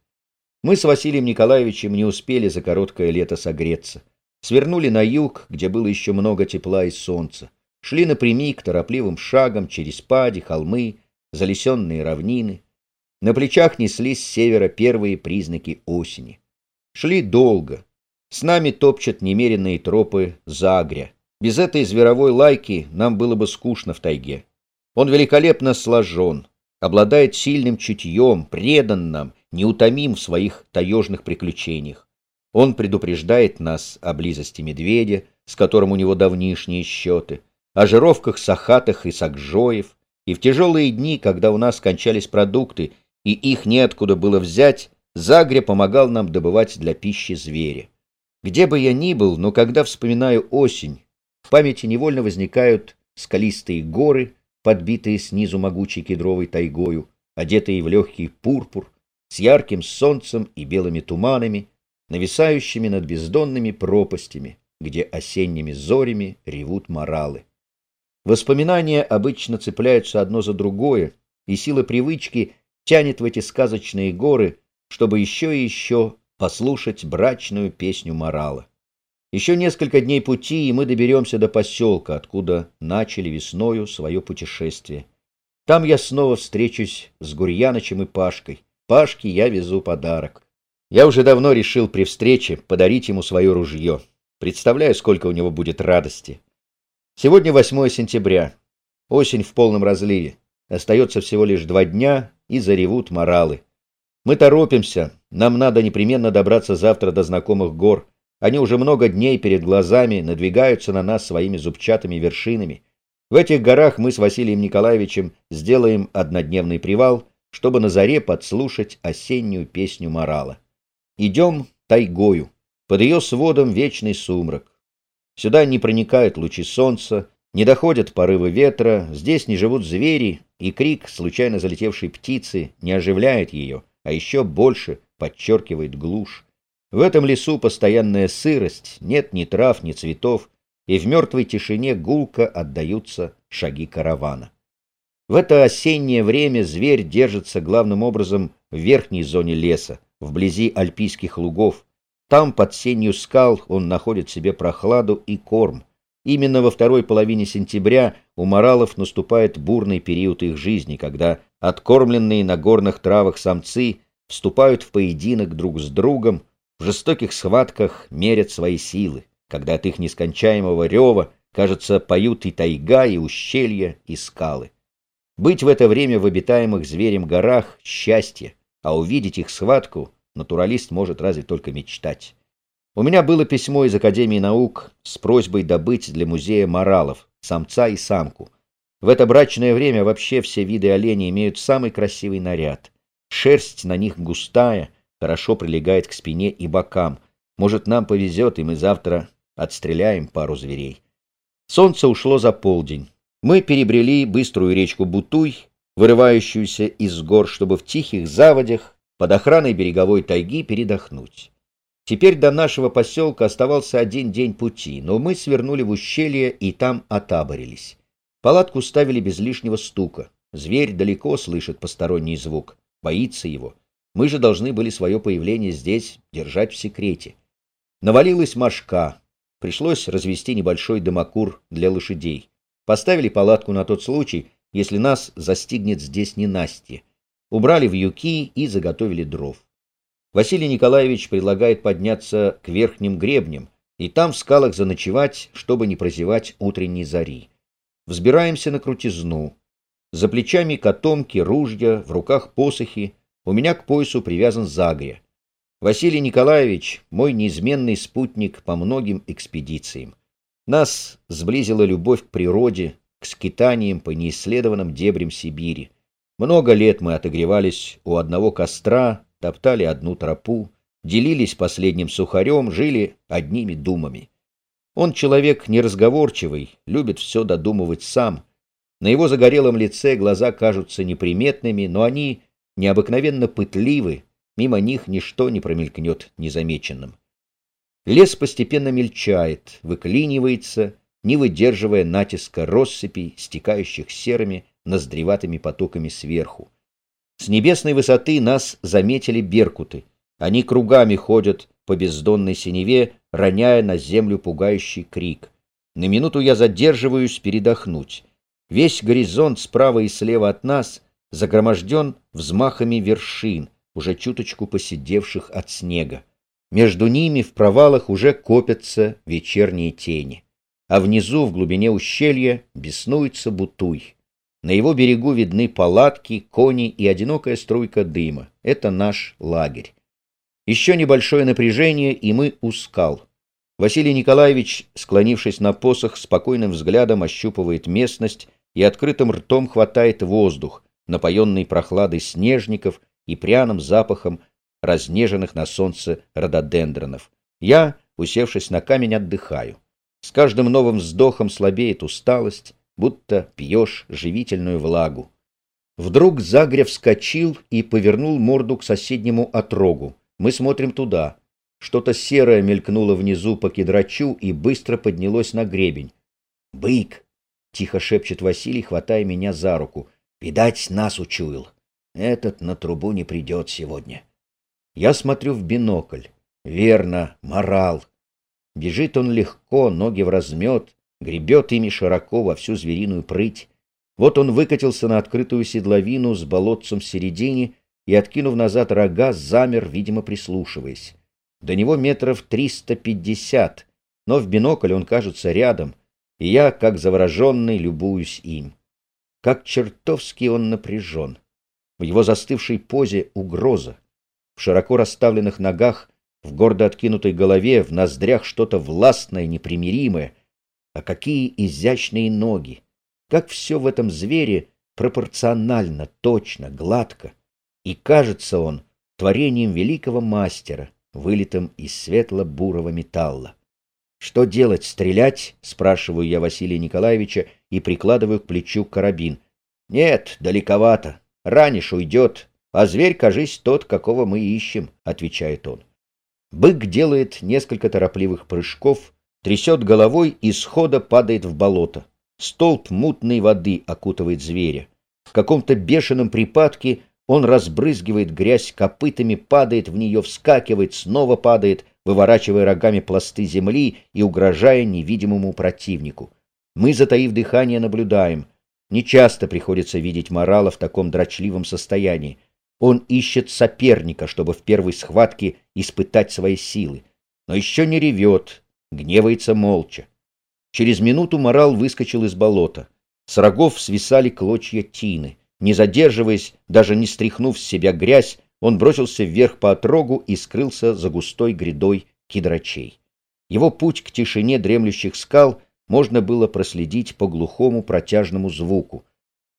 Мы с Василием Николаевичем не успели за короткое лето согреться. Свернули на юг, где было еще много тепла и солнца. Шли напрямик торопливым шагом через пади, холмы, залесенные равнины. На плечах неслись с севера первые признаки осени. Шли долго. С нами топчат немеренные тропы Загря. Без этой зверовой лайки нам было бы скучно в тайге. Он великолепно сложен, обладает сильным чутьем, предан нам, неутомим в своих таежных приключениях. Он предупреждает нас о близости медведя, с которым у него давнишние счеты, о жировках сахатых и сакжоев, и в тяжелые дни, когда у нас кончались продукты, и их неоткуда было взять, Загря помогал нам добывать для пищи зверя. Где бы я ни был, но когда вспоминаю осень, в памяти невольно возникают скалистые горы, подбитые снизу могучей кедровой тайгою, одетые в легкий пурпур, с ярким солнцем и белыми туманами, нависающими над бездонными пропастями, где осенними зорями ревут моралы. Воспоминания обычно цепляются одно за другое, и сила привычки тянет в эти сказочные горы, чтобы еще и еще послушать брачную песню морала. Еще несколько дней пути, и мы доберемся до поселка, откуда начали весною свое путешествие. Там я снова встречусь с Гурьянычем и Пашкой. Пашке я везу подарок. Я уже давно решил при встрече подарить ему свое ружье. Представляю, сколько у него будет радости. Сегодня 8 сентября. Осень в полном разливе. Остается всего лишь два дня, и заревут моралы. Мы торопимся. Нам надо непременно добраться завтра до знакомых гор. Они уже много дней перед глазами надвигаются на нас своими зубчатыми вершинами. В этих горах мы с Василием Николаевичем сделаем однодневный привал, чтобы на заре подслушать осеннюю песню морала. Идем тайгою. Под ее сводом вечный сумрак. Сюда не проникают лучи солнца, не доходят порывы ветра, здесь не живут звери, и крик случайно залетевшей птицы не оживляет ее, а еще больше подчеркивает глушь. В этом лесу постоянная сырость, нет ни трав, ни цветов, и в мертвой тишине гулко отдаются шаги каравана. В это осеннее время зверь держится главным образом в верхней зоне леса, вблизи альпийских лугов, там, под сенью скал, он находит себе прохладу и корм. Именно во второй половине сентября у моралов наступает бурный период их жизни, когда откормленные на горных травах самцы вступают в поединок друг с другом, в жестоких схватках мерят свои силы, когда от их нескончаемого рева, кажется, поют и тайга, и ущелья, и скалы. Быть в это время в обитаемых зверем горах — счастье, а увидеть их схватку натуралист может разве только мечтать. У меня было письмо из Академии наук с просьбой добыть для музея моралов, самца и самку. В это брачное время вообще все виды оленей имеют самый красивый наряд. Шерсть на них густая, хорошо прилегает к спине и бокам. Может, нам повезет, и мы завтра отстреляем пару зверей. Солнце ушло за полдень. Мы перебрели быструю речку Бутуй, вырывающуюся из гор, чтобы в тихих заводях под охраной береговой тайги передохнуть. Теперь до нашего поселка оставался один день пути, но мы свернули в ущелье и там отаборились. Палатку ставили без лишнего стука. Зверь далеко слышит посторонний звук, боится его. Мы же должны были свое появление здесь держать в секрете. Навалилась мошка. Пришлось развести небольшой дымокур для лошадей. Поставили палатку на тот случай, если нас застигнет здесь ненастье убрали в юки и заготовили дров. Василий Николаевич предлагает подняться к верхним гребням и там в скалах заночевать, чтобы не прозевать утренней зари. Взбираемся на крутизну. За плечами котомки, ружья, в руках посохи. У меня к поясу привязан загря. Василий Николаевич — мой неизменный спутник по многим экспедициям. Нас сблизила любовь к природе, к скитаниям по неисследованным дебрям Сибири. Много лет мы отогревались у одного костра, топтали одну тропу, делились последним сухарем, жили одними думами. Он человек неразговорчивый, любит все додумывать сам. На его загорелом лице глаза кажутся неприметными, но они необыкновенно пытливы, мимо них ничто не промелькнет незамеченным. Лес постепенно мельчает, выклинивается, не выдерживая натиска россыпей, стекающих серыми, ноздреватыми потоками сверху. С небесной высоты нас заметили беркуты. Они кругами ходят по бездонной синеве, роняя на землю пугающий крик. На минуту я задерживаюсь передохнуть. Весь горизонт справа и слева от нас загроможден взмахами вершин, уже чуточку посидевших от снега. Между ними в провалах уже копятся вечерние тени. А внизу, в глубине ущелья, беснуется Бутуй. На его берегу видны палатки, кони и одинокая струйка дыма. Это наш лагерь. Еще небольшое напряжение, и мы у скал. Василий Николаевич, склонившись на посох, спокойным взглядом ощупывает местность и открытым ртом хватает воздух, напоенный прохладой снежников и пряным запахом разнеженных на солнце рододендронов. Я, усевшись на камень, отдыхаю. С каждым новым вздохом слабеет усталость, будто пьешь живительную влагу. Вдруг Загрев вскочил и повернул морду к соседнему отрогу. Мы смотрим туда. Что-то серое мелькнуло внизу по кедрачу и быстро поднялось на гребень. «Бык!» — тихо шепчет Василий, хватая меня за руку. «Видать, нас учуял. Этот на трубу не придет сегодня». Я смотрю в бинокль. Верно, морал. Бежит он легко, ноги в размет, гребет ими широко во всю звериную прыть. Вот он выкатился на открытую седловину с болотцем в середине и, откинув назад рога, замер, видимо, прислушиваясь. До него метров триста пятьдесят, но в бинокль он кажется рядом, и я, как завороженный, любуюсь им. Как чертовски он напряжен. В его застывшей позе угроза. В широко расставленных ногах, в гордо откинутой голове, в ноздрях что-то властное, непримиримое. А какие изящные ноги! Как все в этом звере пропорционально, точно, гладко. И кажется он творением великого мастера, вылитым из светло-бурого металла. «Что делать, стрелять?» — спрашиваю я Василия Николаевича и прикладываю к плечу карабин. «Нет, далековато. Ранишь — уйдет. А зверь, кажись, тот, какого мы ищем», — отвечает он. Бык делает несколько торопливых прыжков, трясет головой и схода падает в болото. Столб мутной воды окутывает зверя. В каком-то бешеном припадке он разбрызгивает грязь копытами, падает в нее, вскакивает, снова падает, выворачивая рогами пласты земли и угрожая невидимому противнику. Мы, затаив дыхание, наблюдаем. Нечасто приходится видеть морала в таком дрочливом состоянии. Он ищет соперника, чтобы в первой схватке испытать свои силы. Но еще не ревет, гневается молча. Через минуту морал выскочил из болота. С рогов свисали клочья тины. Не задерживаясь, даже не стряхнув с себя грязь, он бросился вверх по отрогу и скрылся за густой грядой кедрачей. Его путь к тишине дремлющих скал можно было проследить по глухому протяжному звуку.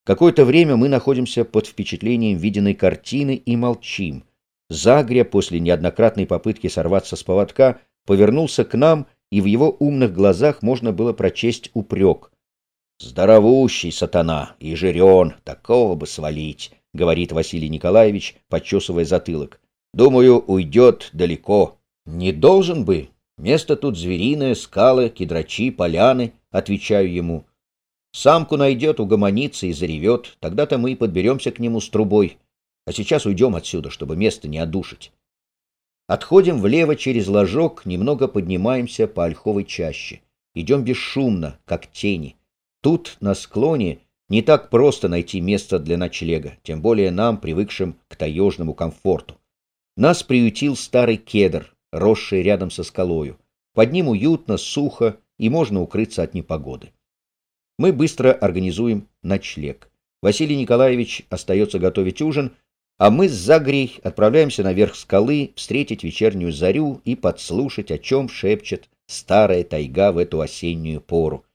Какое-то время мы находимся под впечатлением виденной картины и молчим. Загря после неоднократной попытки сорваться с поводка повернулся к нам, и в его умных глазах можно было прочесть упрек. Здоровущий сатана и жирен, такого бы свалить, — говорит Василий Николаевич, почесывая затылок. Думаю, уйдет далеко. Не должен бы. Место тут звериное, скалы, кедрачи, поляны, — отвечаю ему. Самку найдет, угомонится и заревет, тогда-то мы и подберемся к нему с трубой. А сейчас уйдем отсюда, чтобы место не одушить. Отходим влево через ложок, немного поднимаемся по ольховой чаще. Идем бесшумно, как тени. Тут, на склоне, не так просто найти место для ночлега, тем более нам, привыкшим к таежному комфорту. Нас приютил старый кедр, росший рядом со скалою. Под ним уютно, сухо и можно укрыться от непогоды. Мы быстро организуем ночлег. Василий Николаевич остается готовить ужин, а мы с Загрей отправляемся наверх скалы встретить вечернюю зарю и подслушать, о чем шепчет старая тайга в эту осеннюю пору.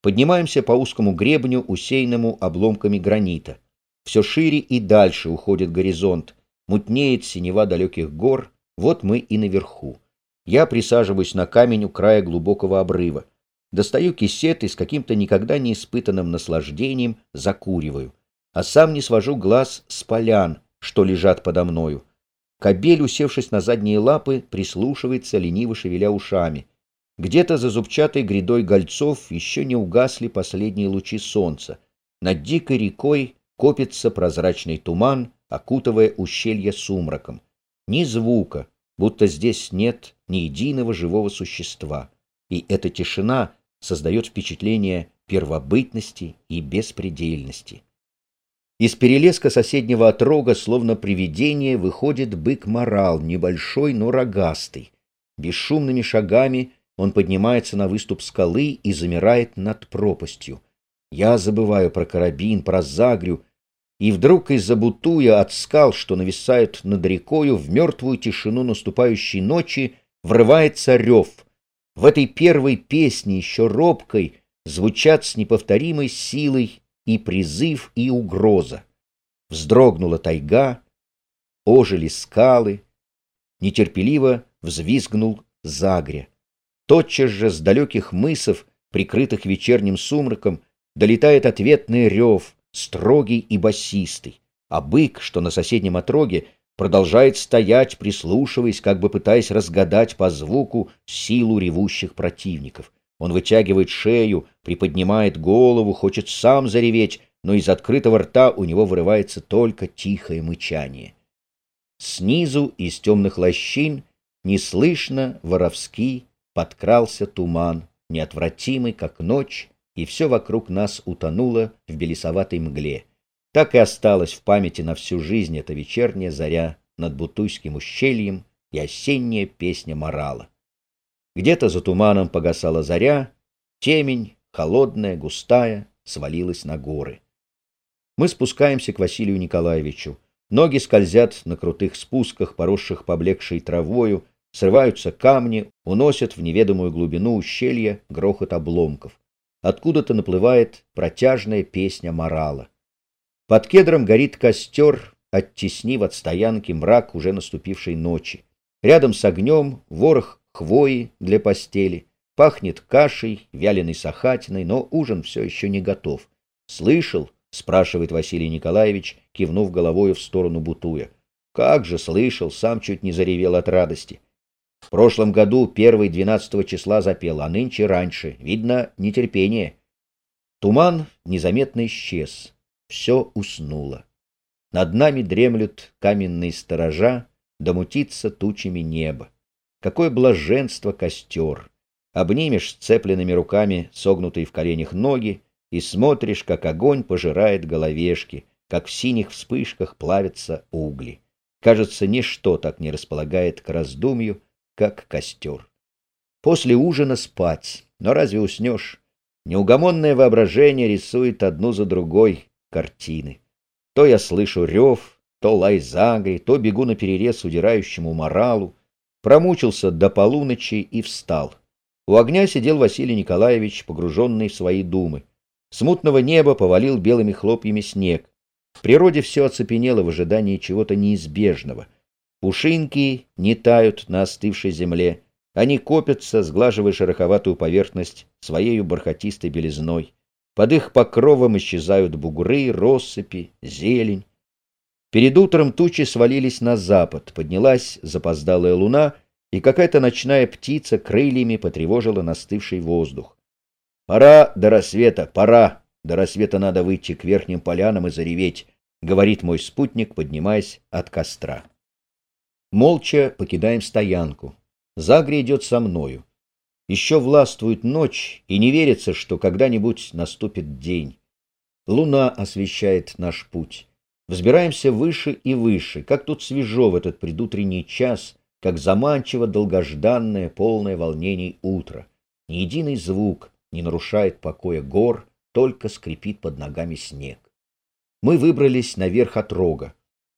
Поднимаемся по узкому гребню, усеянному обломками гранита. Все шире и дальше уходит горизонт, мутнеет синева далеких гор, вот мы и наверху. Я присаживаюсь на камень у края глубокого обрыва. Достаю кисет и с каким-то никогда не испытанным наслаждением закуриваю, а сам не свожу глаз с полян, что лежат подо мною. Кобель, усевшись на задние лапы, прислушивается, лениво шевеля ушами. Где-то за зубчатой грядой гольцов еще не угасли последние лучи солнца. Над дикой рекой копится прозрачный туман, окутывая ущелье сумраком. Ни звука, будто здесь нет ни единого живого существа. И эта тишина создает впечатление первобытности и беспредельности. Из перелеска соседнего отрога, словно привидение, выходит бык-морал, небольшой, но рогастый. Бесшумными шагами он поднимается на выступ скалы и замирает над пропастью. Я забываю про карабин, про загрю, и вдруг из-за бутуя от скал, что нависают над рекою, в мертвую тишину наступающей ночи врывается рев. В этой первой песне, еще робкой, звучат с неповторимой силой и призыв, и угроза. Вздрогнула тайга, ожили скалы, нетерпеливо взвизгнул Загря. Тотчас же с далеких мысов, прикрытых вечерним сумраком, долетает ответный рев, строгий и басистый, а бык, что на соседнем отроге, продолжает стоять, прислушиваясь, как бы пытаясь разгадать по звуку силу ревущих противников. Он вытягивает шею, приподнимает голову, хочет сам зареветь, но из открытого рта у него вырывается только тихое мычание. Снизу из темных лощин неслышно воровски подкрался туман, неотвратимый, как ночь, и все вокруг нас утонуло в белесоватой мгле. Так и осталась в памяти на всю жизнь эта вечерняя заря над Бутуйским ущельем и осенняя песня морала. Где-то за туманом погасала заря, темень, холодная, густая, свалилась на горы. Мы спускаемся к Василию Николаевичу. Ноги скользят на крутых спусках, поросших поблекшей травою, срываются камни, уносят в неведомую глубину ущелья грохот обломков. Откуда-то наплывает протяжная песня морала. Под кедром горит костер, оттеснив от стоянки мрак уже наступившей ночи. Рядом с огнем ворох хвои для постели, пахнет кашей, вяленой сахатиной, но ужин все еще не готов. «Слышал?» — спрашивает Василий Николаевич, кивнув головою в сторону Бутуя. «Как же слышал, сам чуть не заревел от радости. В прошлом году первый двенадцатого числа запел, а нынче раньше. Видно, нетерпение». Туман незаметно исчез. Все уснуло. Над нами дремлют каменные сторожа, домутится тучами небо. Какое блаженство костер! Обнимешь сцепленными руками согнутые в коленях ноги и смотришь, как огонь пожирает головешки, как в синих вспышках плавятся угли. Кажется, ничто так не располагает к раздумью, как костер. После ужина спать, но разве уснешь? Неугомонное воображение рисует одну за другой картины. То я слышу рев, то лай загри, то бегу на перерез удирающему моралу, промучился до полуночи и встал. У огня сидел Василий Николаевич, погруженный в свои думы. С мутного неба повалил белыми хлопьями снег. В природе все оцепенело в ожидании чего-то неизбежного. Пушинки не тают на остывшей земле. Они копятся, сглаживая шероховатую поверхность своею бархатистой белизной. Под их покровом исчезают бугры, россыпи, зелень. Перед утром тучи свалились на запад, поднялась запоздалая луна, и какая-то ночная птица крыльями потревожила настывший воздух. «Пора до рассвета, пора! До рассвета надо выйти к верхним полянам и зареветь», — говорит мой спутник, поднимаясь от костра. Молча покидаем стоянку. Загри идет со мною. Еще властвует ночь, и не верится, что когда-нибудь наступит день. Луна освещает наш путь. Взбираемся выше и выше, как тут свежо в этот предутренний час, как заманчиво долгожданное, полное волнений утро. Ни единый звук не нарушает покоя гор, только скрипит под ногами снег. мы выбрались наверх от рога.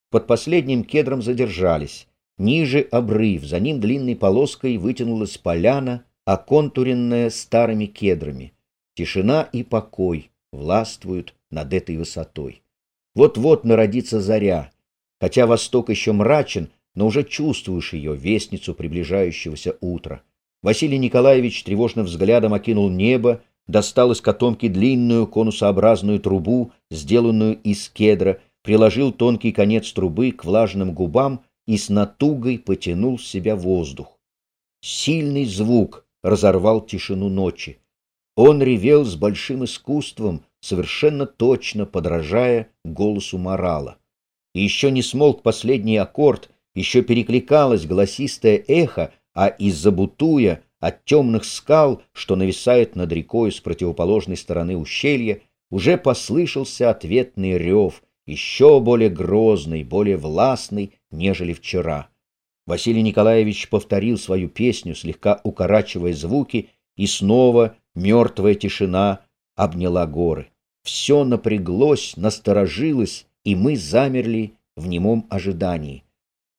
Под последним кедром задержались. Ниже обрыв, за ним длинной полоской вытянулась поляна, оконтуренная старыми кедрами. Тишина и покой властвуют над этой высотой. Вот-вот народится заря. Хотя восток еще мрачен, но уже чувствуешь ее, вестницу приближающегося утра. Василий Николаевич тревожным взглядом окинул небо, достал из котомки длинную конусообразную трубу, сделанную из кедра, приложил тонкий конец трубы к влажным губам и с натугой потянул в себя воздух. Сильный звук разорвал тишину ночи. Он ревел с большим искусством, совершенно точно подражая голосу морала. Еще не смолк последний аккорд, еще перекликалось голосистое эхо, а из-за бутуя от темных скал, что нависает над рекой с противоположной стороны ущелья, уже послышался ответный рев, еще более грозный, более властный, нежели вчера. Василий Николаевич повторил свою песню, слегка укорачивая звуки, и снова мертвая тишина обняла горы. Все напряглось, насторожилось, и мы замерли в немом ожидании.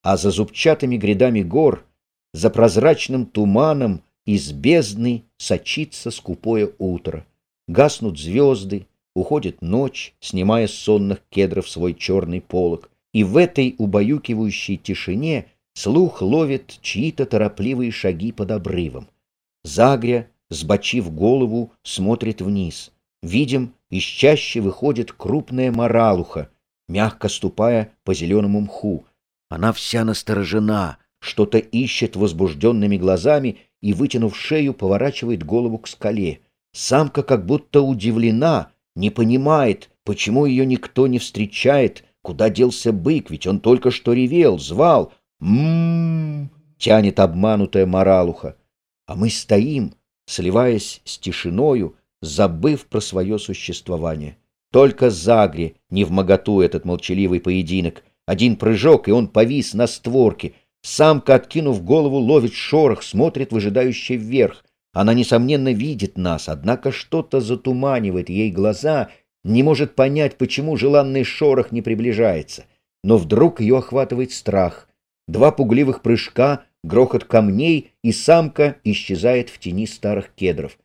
А за зубчатыми грядами гор, за прозрачным туманом из бездны сочится скупое утро. Гаснут звезды, уходит ночь, снимая с сонных кедров свой черный полог, и в этой убаюкивающей тишине слух ловит чьи-то торопливые шаги под обрывом. Загря, сбочив голову, смотрит вниз. Видим, из чаще выходит крупная моралуха, мягко ступая по зеленому мху. Она вся насторожена, что-то ищет возбужденными глазами и, вытянув шею, поворачивает голову к скале. Самка как будто удивлена, не понимает, почему ее никто не встречает, куда делся бык, ведь он только что ревел, звал. «М-м-м!» тянет обманутая моралуха. А мы стоим, сливаясь с тишиною, забыв про свое существование. Только Загре не в моготу этот молчаливый поединок. Один прыжок, и он повис на створке. Самка, откинув голову, ловит шорох, смотрит выжидающе вверх. Она, несомненно, видит нас, однако что-то затуманивает ей глаза, не может понять, почему желанный шорох не приближается. Но вдруг ее охватывает страх. Два пугливых прыжка, грохот камней, и самка исчезает в тени старых кедров.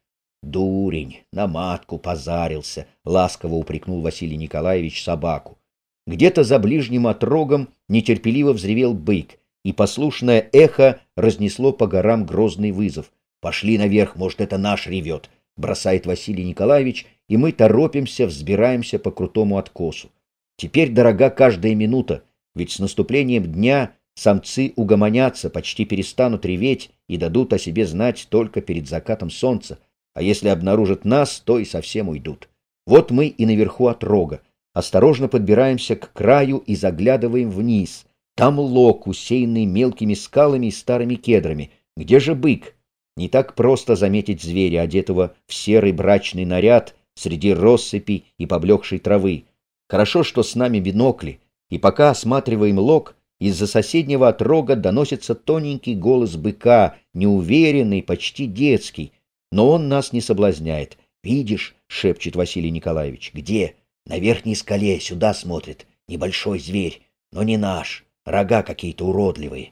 «Дурень, на матку позарился», — ласково упрекнул Василий Николаевич собаку. Где-то за ближним отрогом нетерпеливо взревел бык, и послушное эхо разнесло по горам грозный вызов. «Пошли наверх, может, это наш ревет», — бросает Василий Николаевич, и мы торопимся, взбираемся по крутому откосу. Теперь дорога каждая минута, ведь с наступлением дня самцы угомонятся, почти перестанут реветь и дадут о себе знать только перед закатом солнца, а если обнаружат нас, то и совсем уйдут. Вот мы и наверху от рога. Осторожно подбираемся к краю и заглядываем вниз. Там лог, усеянный мелкими скалами и старыми кедрами. Где же бык? Не так просто заметить зверя, одетого в серый брачный наряд среди россыпи и поблекшей травы. Хорошо, что с нами бинокли, и пока осматриваем лог, из-за соседнего отрога доносится тоненький голос быка, неуверенный, почти детский, но он нас не соблазняет. «Видишь?» — шепчет Василий Николаевич. «Где?» «На верхней скале, сюда смотрит. Небольшой зверь, но не наш. Рога какие-то уродливые».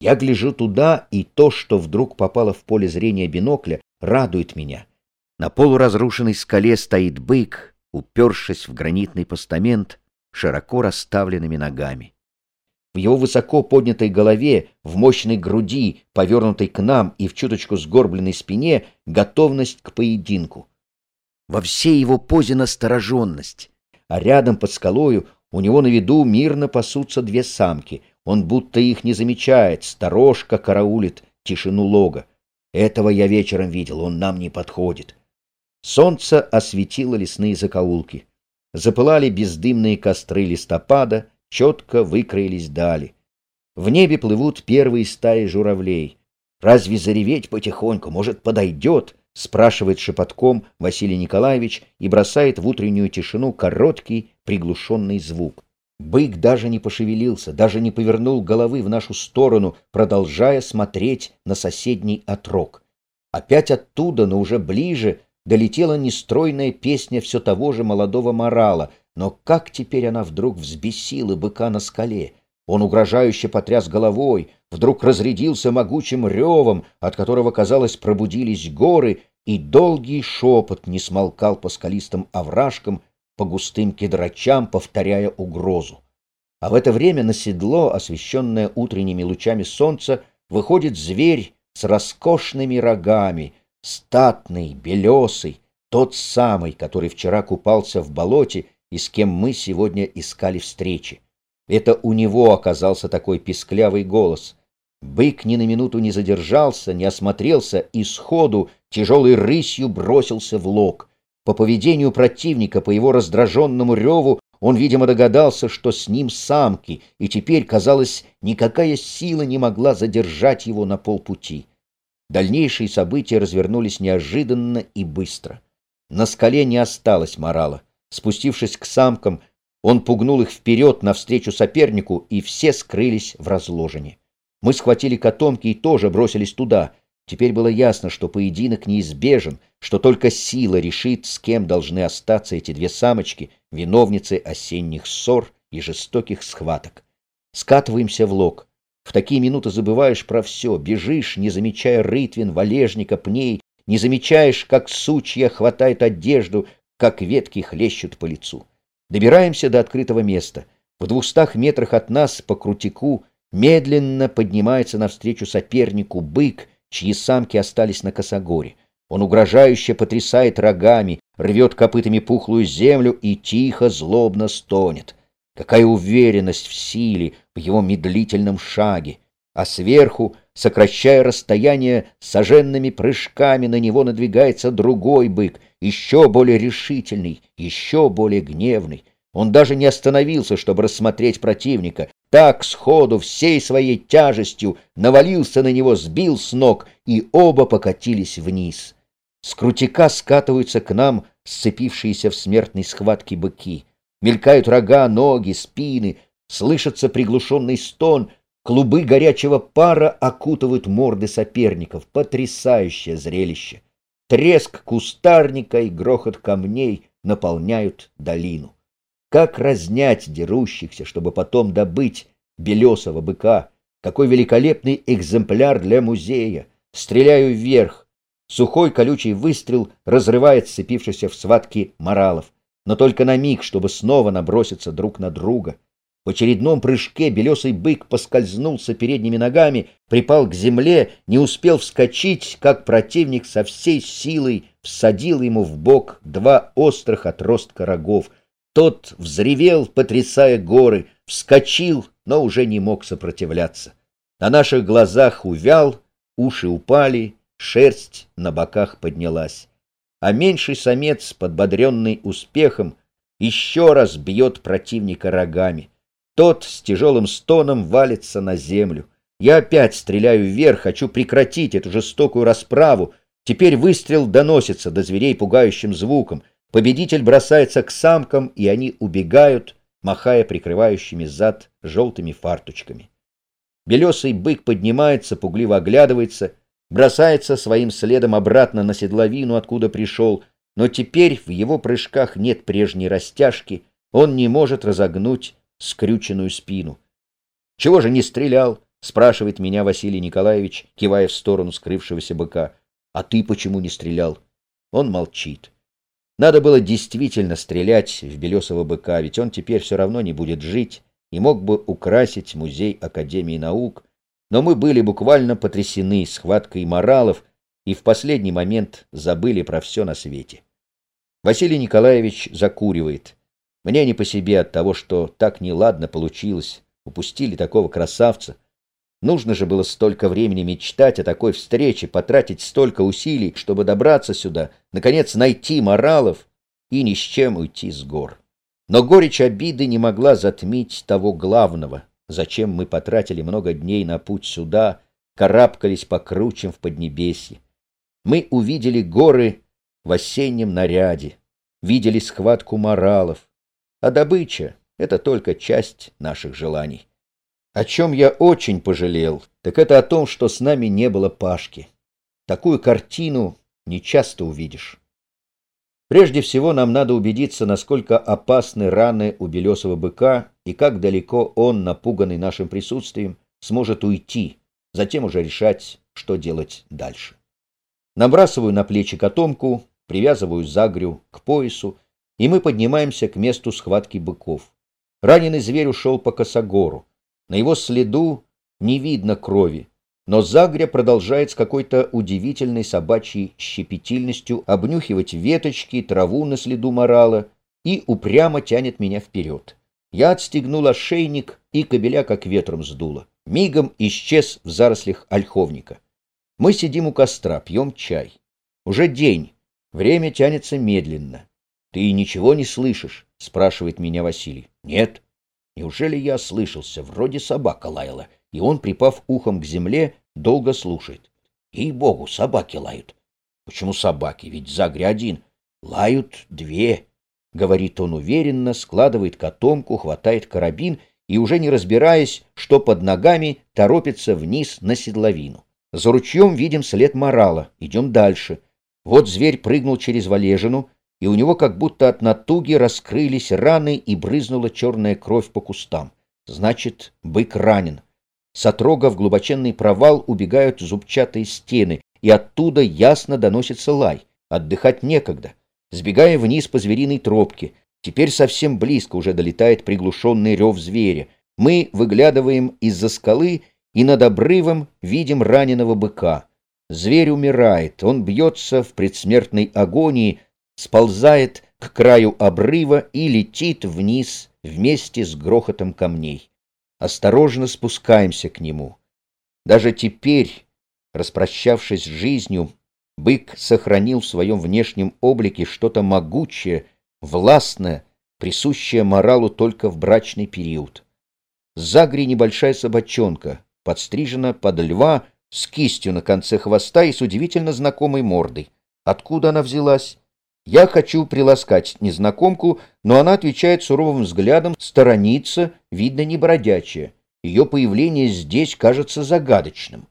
Я гляжу туда, и то, что вдруг попало в поле зрения бинокля, радует меня. На полуразрушенной скале стоит бык, упершись в гранитный постамент, широко расставленными ногами. В его высоко поднятой голове, в мощной груди, повернутой к нам и в чуточку сгорбленной спине, готовность к поединку. Во всей его позе настороженность. А рядом под скалою у него на виду мирно пасутся две самки. Он будто их не замечает, сторожка караулит тишину лога. Этого я вечером видел, он нам не подходит. Солнце осветило лесные закоулки. Запылали бездымные костры листопада, четко выкроились дали. В небе плывут первые стаи журавлей. Разве зареветь потихоньку, может, подойдет? спрашивает шепотком Василий Николаевич и бросает в утреннюю тишину короткий приглушенный звук. Бык даже не пошевелился, даже не повернул головы в нашу сторону, продолжая смотреть на соседний отрог. Опять оттуда, но уже ближе, долетела нестройная песня все того же молодого морала, но как теперь она вдруг взбесила быка на скале? Он угрожающе потряс головой, вдруг разрядился могучим ревом, от которого, казалось, пробудились горы, и долгий шепот не смолкал по скалистым овражкам, по густым кедрачам, повторяя угрозу. А в это время на седло, освещенное утренними лучами солнца, выходит зверь с роскошными рогами, статный, белесый, тот самый, который вчера купался в болоте и с кем мы сегодня искали встречи. Это у него оказался такой писклявый голос. Бык ни на минуту не задержался, не осмотрелся и сходу тяжелой рысью бросился в лог. По поведению противника, по его раздраженному реву, он, видимо, догадался, что с ним самки, и теперь, казалось, никакая сила не могла задержать его на полпути. Дальнейшие события развернулись неожиданно и быстро. На скале не осталось морала. Спустившись к самкам, он пугнул их вперед навстречу сопернику, и все скрылись в разложении. Мы схватили котомки и тоже бросились туда. Теперь было ясно, что поединок неизбежен, что только сила решит, с кем должны остаться эти две самочки, виновницы осенних ссор и жестоких схваток. Скатываемся в лог. В такие минуты забываешь про все, бежишь, не замечая рытвин, валежника, пней, не замечаешь, как сучья хватает одежду, как ветки хлещут по лицу. Добираемся до открытого места. В двухстах метрах от нас по крутику медленно поднимается навстречу сопернику бык, чьи самки остались на косогоре. Он угрожающе потрясает рогами, рвет копытами пухлую землю и тихо, злобно стонет. Какая уверенность в силе, в его медлительном шаге! А сверху, сокращая расстояние, соженными прыжками на него надвигается другой бык, еще более решительный, еще более гневный. Он даже не остановился, чтобы рассмотреть противника, так сходу всей своей тяжестью навалился на него, сбил с ног, и оба покатились вниз. С крутика скатываются к нам сцепившиеся в смертной схватке быки. Мелькают рога, ноги, спины, слышится приглушенный стон, клубы горячего пара окутывают морды соперников. Потрясающее зрелище! Треск кустарника и грохот камней наполняют долину. Как разнять дерущихся, чтобы потом добыть белесого быка? Какой великолепный экземпляр для музея! Стреляю вверх. Сухой колючий выстрел разрывает сцепившихся в схватке моралов, но только на миг, чтобы снова наброситься друг на друга. В очередном прыжке белесый бык поскользнулся передними ногами, припал к земле, не успел вскочить, как противник со всей силой всадил ему в бок два острых отростка рогов — тот взревел, потрясая горы, вскочил, но уже не мог сопротивляться. На наших глазах увял, уши упали, шерсть на боках поднялась. А меньший самец, подбодренный успехом, еще раз бьет противника рогами. Тот с тяжелым стоном валится на землю. Я опять стреляю вверх, хочу прекратить эту жестокую расправу. Теперь выстрел доносится до зверей пугающим звуком. Победитель бросается к самкам, и они убегают, махая прикрывающими зад желтыми фарточками. Белесый бык поднимается, пугливо оглядывается, бросается своим следом обратно на седловину, откуда пришел, но теперь в его прыжках нет прежней растяжки, он не может разогнуть скрюченную спину. «Чего же не стрелял?» — спрашивает меня Василий Николаевич, кивая в сторону скрывшегося быка. «А ты почему не стрелял?» Он молчит. Надо было действительно стрелять в белесого быка, ведь он теперь все равно не будет жить и мог бы украсить музей Академии наук. Но мы были буквально потрясены схваткой моралов и в последний момент забыли про все на свете. Василий Николаевич закуривает. Мне не по себе от того, что так неладно получилось. Упустили такого красавца. Нужно же было столько времени мечтать о такой встрече, потратить столько усилий, чтобы добраться сюда, наконец найти моралов и ни с чем уйти с гор. Но горечь обиды не могла затмить того главного, зачем мы потратили много дней на путь сюда, карабкались по кручам в Поднебесье. Мы увидели горы в осеннем наряде, видели схватку моралов, а добыча — это только часть наших желаний. О чем я очень пожалел, так это о том, что с нами не было Пашки. Такую картину не часто увидишь. Прежде всего нам надо убедиться, насколько опасны раны у белесого быка и как далеко он, напуганный нашим присутствием, сможет уйти, затем уже решать, что делать дальше. Набрасываю на плечи котомку, привязываю загрю к поясу, и мы поднимаемся к месту схватки быков. Раненый зверь ушел по косогору. На его следу не видно крови, но Загря продолжает с какой-то удивительной собачьей щепетильностью обнюхивать веточки, траву на следу морала и упрямо тянет меня вперед. Я отстегнул ошейник, и кобеля как ветром сдуло. Мигом исчез в зарослях ольховника. Мы сидим у костра, пьем чай. Уже день. Время тянется медленно. Ты ничего не слышишь? спрашивает меня Василий. Нет. Неужели я слышался? Вроде собака лаяла. И он, припав ухом к земле, долго слушает. Ей-богу, собаки лают. Почему собаки? Ведь Загре один. Лают две. Говорит он уверенно, складывает котомку, хватает карабин и, уже не разбираясь, что под ногами, торопится вниз на седловину. За ручьем видим след морала. Идем дальше. Вот зверь прыгнул через валежину, и у него как будто от натуги раскрылись раны и брызнула черная кровь по кустам. Значит, бык ранен. С отрога в глубоченный провал убегают зубчатые стены, и оттуда ясно доносится лай. Отдыхать некогда. Сбегая вниз по звериной тропке, теперь совсем близко уже долетает приглушенный рев зверя. Мы выглядываем из-за скалы и над обрывом видим раненого быка. Зверь умирает, он бьется в предсмертной агонии, сползает к краю обрыва и летит вниз вместе с грохотом камней. Осторожно спускаемся к нему. Даже теперь, распрощавшись с жизнью, бык сохранил в своем внешнем облике что-то могучее, властное, присущее моралу только в брачный период. Загри небольшая собачонка, подстрижена под льва, с кистью на конце хвоста и с удивительно знакомой мордой. Откуда она взялась? Я хочу приласкать незнакомку, но она отвечает суровым взглядом, сторонится, видно, не бродячая. Ее появление здесь кажется загадочным.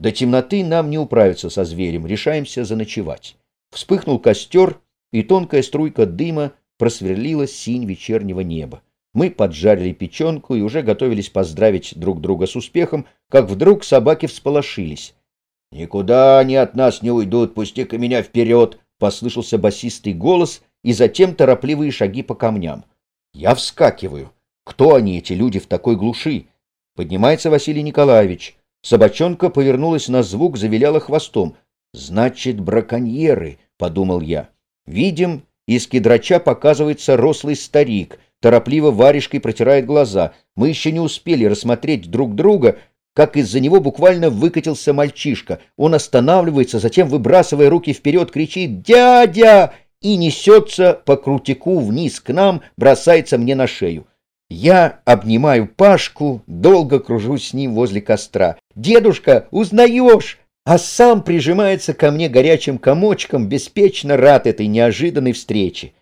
До темноты нам не управиться со зверем, решаемся заночевать. Вспыхнул костер, и тонкая струйка дыма просверлила синь вечернего неба. Мы поджарили печенку и уже готовились поздравить друг друга с успехом, как вдруг собаки всполошились. — Никуда они от нас не уйдут, пусти-ка меня вперед! — послышался басистый голос и затем торопливые шаги по камням. Я вскакиваю. Кто они, эти люди, в такой глуши? Поднимается Василий Николаевич. Собачонка повернулась на звук, завиляла хвостом. «Значит, браконьеры», — подумал я. Видим, из кедрача показывается рослый старик — торопливо варежкой протирает глаза. Мы еще не успели рассмотреть друг друга, как из-за него буквально выкатился мальчишка. Он останавливается, затем, выбрасывая руки вперед, кричит «Дядя!» и несется по крутику вниз к нам, бросается мне на шею. Я обнимаю Пашку, долго кружусь с ним возле костра. «Дедушка, узнаешь?» А сам прижимается ко мне горячим комочком, беспечно рад этой неожиданной встрече.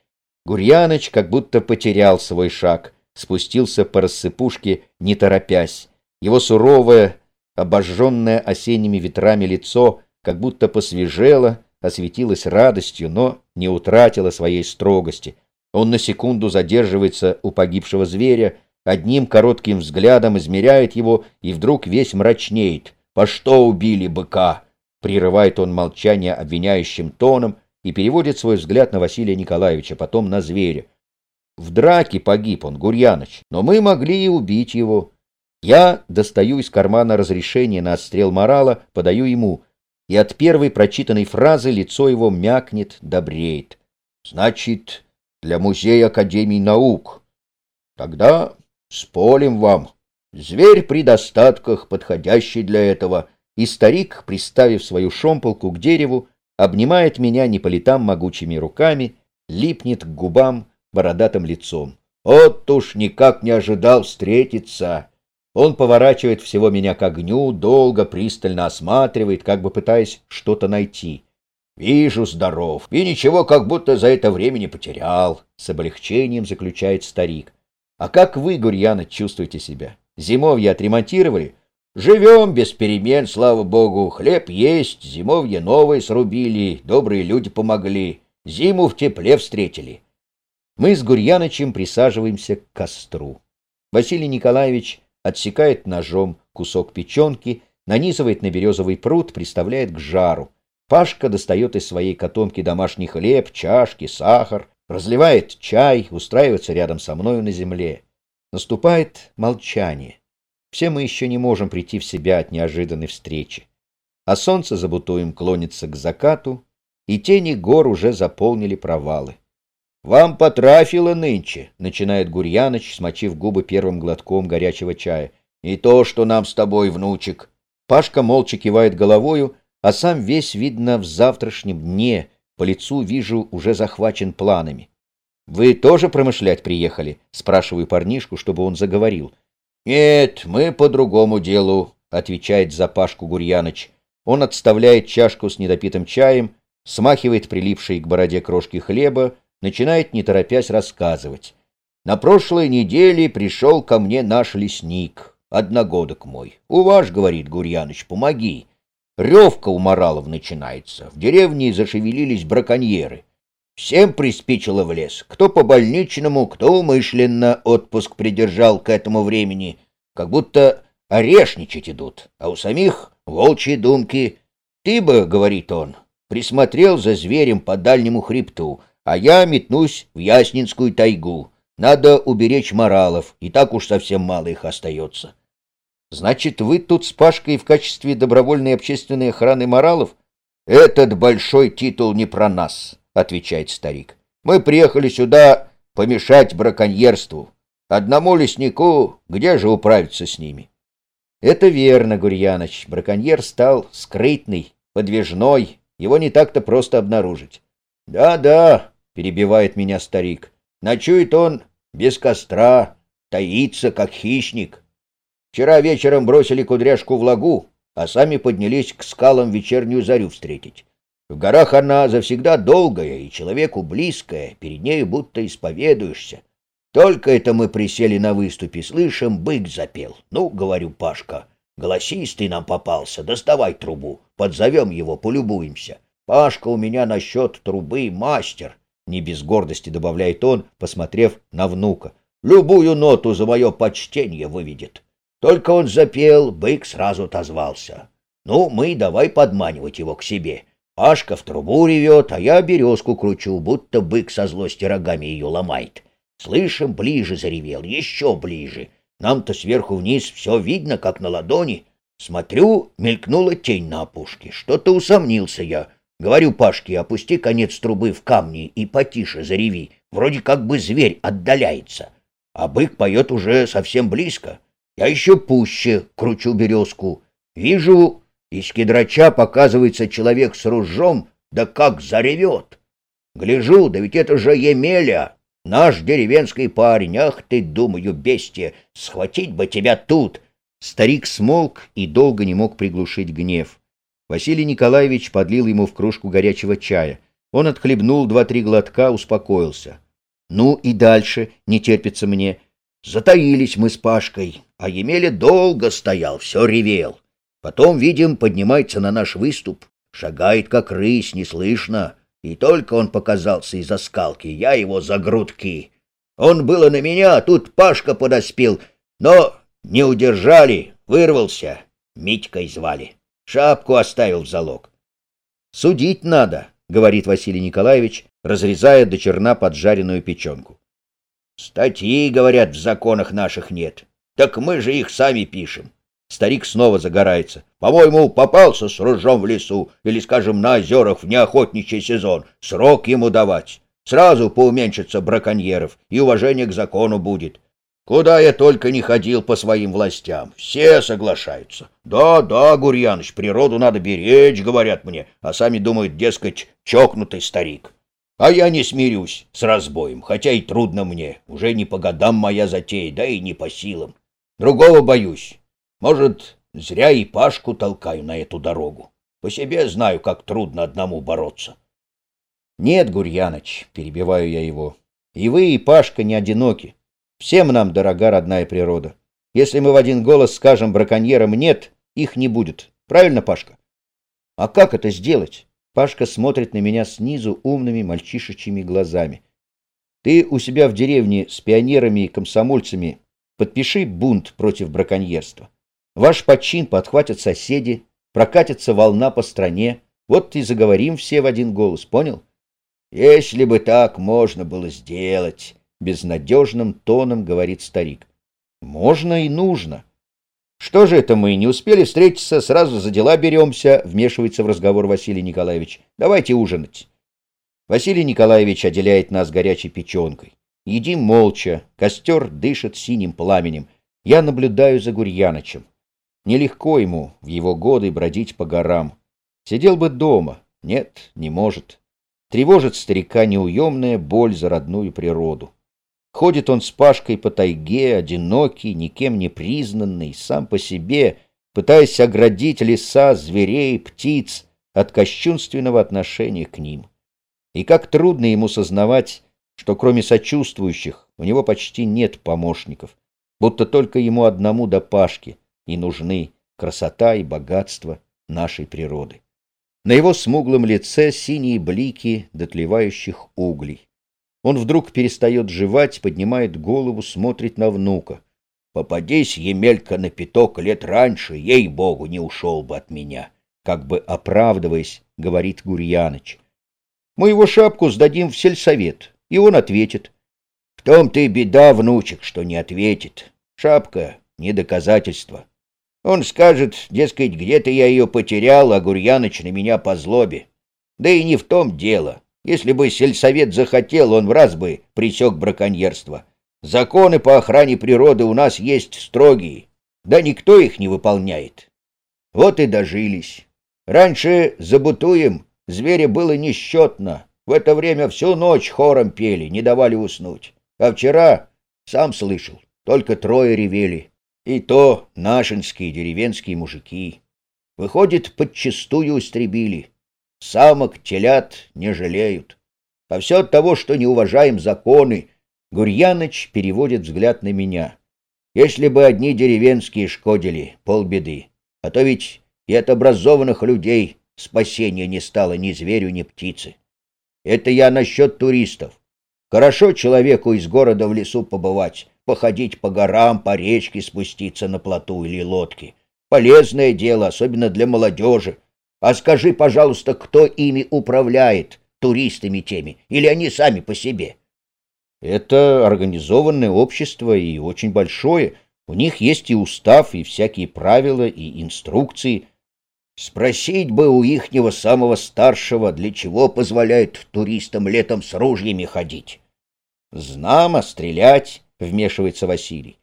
Гурьяныч как будто потерял свой шаг, спустился по рассыпушке, не торопясь. Его суровое, обожженное осенними ветрами лицо как будто посвежело, осветилось радостью, но не утратило своей строгости. Он на секунду задерживается у погибшего зверя, одним коротким взглядом измеряет его и вдруг весь мрачнеет. «По что убили быка?» Прерывает он молчание обвиняющим тоном, и переводит свой взгляд на Василия Николаевича, потом на зверя. В драке погиб он, Гурьяныч, но мы могли и убить его. Я достаю из кармана разрешение на отстрел морала, подаю ему, и от первой прочитанной фразы лицо его мякнет, добреет. Значит, для музея Академии наук. Тогда сполим вам. Зверь при достатках, подходящий для этого, и старик, приставив свою шомполку к дереву, обнимает меня не по летам могучими руками, липнет к губам бородатым лицом. Вот уж никак не ожидал встретиться. Он поворачивает всего меня к огню, долго, пристально осматривает, как бы пытаясь что-то найти. «Вижу, здоров, и ничего как будто за это время не потерял», — с облегчением заключает старик. «А как вы, Гурьяна, чувствуете себя? Зимовье отремонтировали? Живем без перемен, слава богу. Хлеб есть, зимовье новое срубили, добрые люди помогли. Зиму в тепле встретили. Мы с Гурьянычем присаживаемся к костру. Василий Николаевич отсекает ножом кусок печенки, нанизывает на березовый пруд, приставляет к жару. Пашка достает из своей котомки домашний хлеб, чашки, сахар, разливает чай, устраивается рядом со мною на земле. Наступает молчание. Все мы еще не можем прийти в себя от неожиданной встречи. А солнце за бутуем клонится к закату, и тени гор уже заполнили провалы. — Вам потрафило нынче, — начинает Гурьяныч, смочив губы первым глотком горячего чая. — Не то, что нам с тобой, внучек. Пашка молча кивает головою, а сам весь, видно, в завтрашнем дне, по лицу вижу, уже захвачен планами. — Вы тоже промышлять приехали? — спрашиваю парнишку, чтобы он заговорил. — Нет, мы по другому делу, — отвечает за Пашку Гурьяныч. Он отставляет чашку с недопитым чаем, смахивает прилипшие к бороде крошки хлеба, начинает, не торопясь, рассказывать. На прошлой неделе пришел ко мне наш лесник, одногодок мой. У ваш, говорит Гурьяныч, помоги. Ревка у моралов начинается. В деревне зашевелились браконьеры. Всем приспичило в лес. Кто по больничному, кто умышленно отпуск придержал к этому времени. Как будто орешничать идут, а у самих волчьи думки. Ты бы, говорит он, присмотрел за зверем по дальнему хребту, а я метнусь в Яснинскую тайгу. Надо уберечь моралов, и так уж совсем мало их остается. Значит, вы тут с Пашкой в качестве добровольной общественной охраны моралов? Этот большой титул не про нас, отвечает старик. Мы приехали сюда помешать браконьерству. Одному леснику где же управиться с ними? Это верно, Гурьяныч. Браконьер стал скрытный, подвижной, его не так-то просто обнаружить. Да-да, перебивает меня старик. Ночует он без костра, таится, как хищник. Вчера вечером бросили кудряшку в лагу, а сами поднялись к скалам вечернюю зарю встретить. В горах она завсегда долгая и человеку близкая, перед нею будто исповедуешься. Только это мы присели на выступе, слышим, бык запел. Ну, говорю, Пашка, голосистый нам попался, доставай трубу, подзовем его, полюбуемся. Пашка у меня насчет трубы мастер, не без гордости добавляет он, посмотрев на внука. Любую ноту за мое почтение выведет. Только он запел, бык сразу отозвался. Ну, мы давай подманивать его к себе. Пашка в трубу ревет, а я березку кручу, будто бык со злости рогами ее ломает. Слышим, ближе заревел, еще ближе. Нам-то сверху вниз все видно, как на ладони. Смотрю, мелькнула тень на опушке. Что-то усомнился я. Говорю Пашке, опусти конец трубы в камни и потише зареви. Вроде как бы зверь отдаляется. А бык поет уже совсем близко. Я еще пуще кручу березку. Вижу, из кедрача показывается человек с ружом, да как заревет. Гляжу, да ведь это же Емеля, наш деревенский парень. Ах ты, думаю, бестия, схватить бы тебя тут. Старик смолк и долго не мог приглушить гнев. Василий Николаевич подлил ему в кружку горячего чая. Он отхлебнул два-три глотка, успокоился. Ну и дальше, не терпится мне. Затаились мы с Пашкой, а Емеля долго стоял, все ревел. Потом, видим, поднимается на наш выступ, шагает как рысь, неслышно. И только он показался из-за скалки, я его за грудки. Он было на меня, а тут Пашка подоспел, но не удержали, вырвался. Митькой звали. Шапку оставил в залог. «Судить надо», — говорит Василий Николаевич, разрезая до черна поджаренную печенку. «Статьи, говорят, в законах наших нет. Так мы же их сами пишем». Старик снова загорается. «По-моему, попался с ружом в лесу или, скажем, на озерах в неохотничий сезон. Срок ему давать. Сразу поуменьшится браконьеров, и уважение к закону будет. Куда я только не ходил по своим властям, все соглашаются. Да, да, Гурьяныч, природу надо беречь, говорят мне, а сами думают, дескать, чокнутый старик. А я не смирюсь с разбоем, хотя и трудно мне, уже не по годам моя затея, да и не по силам. Другого боюсь. Может, зря и Пашку толкаю на эту дорогу. По себе знаю, как трудно одному бороться. Нет, Гурьяныч, перебиваю я его, и вы, и Пашка не одиноки. Всем нам дорога родная природа. Если мы в один голос скажем браконьерам «нет», их не будет. Правильно, Пашка? А как это сделать? Пашка смотрит на меня снизу умными мальчишечьими глазами. Ты у себя в деревне с пионерами и комсомольцами подпиши бунт против браконьерства. Ваш почин подхватят соседи, прокатится волна по стране. Вот и заговорим все в один голос, понял? Если бы так можно было сделать, безнадежным тоном говорит старик. Можно и нужно. Что же это мы, не успели встретиться, сразу за дела беремся, вмешивается в разговор Василий Николаевич. Давайте ужинать. Василий Николаевич отделяет нас горячей печенкой. Едим молча, костер дышит синим пламенем. Я наблюдаю за Гурьянычем. Нелегко ему в его годы бродить по горам. Сидел бы дома. Нет, не может. Тревожит старика неуемная боль за родную природу. Ходит он с Пашкой по тайге, одинокий, никем не признанный, сам по себе, пытаясь оградить леса, зверей, птиц от кощунственного отношения к ним. И как трудно ему сознавать, что кроме сочувствующих у него почти нет помощников, будто только ему одному до Пашки и нужны красота и богатство нашей природы. На его смуглом лице синие блики дотлевающих углей. Он вдруг перестает жевать, поднимает голову, смотрит на внука. «Попадись, Емелька, на пяток лет раньше, ей-богу, не ушел бы от меня!» Как бы оправдываясь, говорит Гурьяныч. «Мы его шапку сдадим в сельсовет, и он ответит». «В том-то и беда, внучек, что не ответит. Шапка — не доказательство. Он скажет, дескать, где-то я ее потерял, а Гурьяныч на меня по злобе. Да и не в том дело. Если бы сельсовет захотел, он в раз бы пресек браконьерство. Законы по охране природы у нас есть строгие, да никто их не выполняет. Вот и дожились. Раньше забутуем, зверя было несчетно. В это время всю ночь хором пели, не давали уснуть. А вчера, сам слышал, только трое ревели. И то нашинские деревенские мужики. Выходит, подчистую истребили. Самок, телят не жалеют. А все от того, что не уважаем законы. Гурьяныч переводит взгляд на меня. Если бы одни деревенские шкодили, полбеды. А то ведь и от образованных людей спасения не стало ни зверю, ни птице. Это я насчет туристов. Хорошо человеку из города в лесу побывать, походить по горам, по речке спуститься на плоту или лодке. Полезное дело, особенно для молодежи. А скажи, пожалуйста, кто ими управляет, туристами теми, или они сами по себе? Это организованное общество и очень большое. У них есть и устав, и всякие правила, и инструкции. Спросить бы у ихнего самого старшего, для чего позволяют туристам летом с ружьями ходить. Знамо стрелять, вмешивается Василий.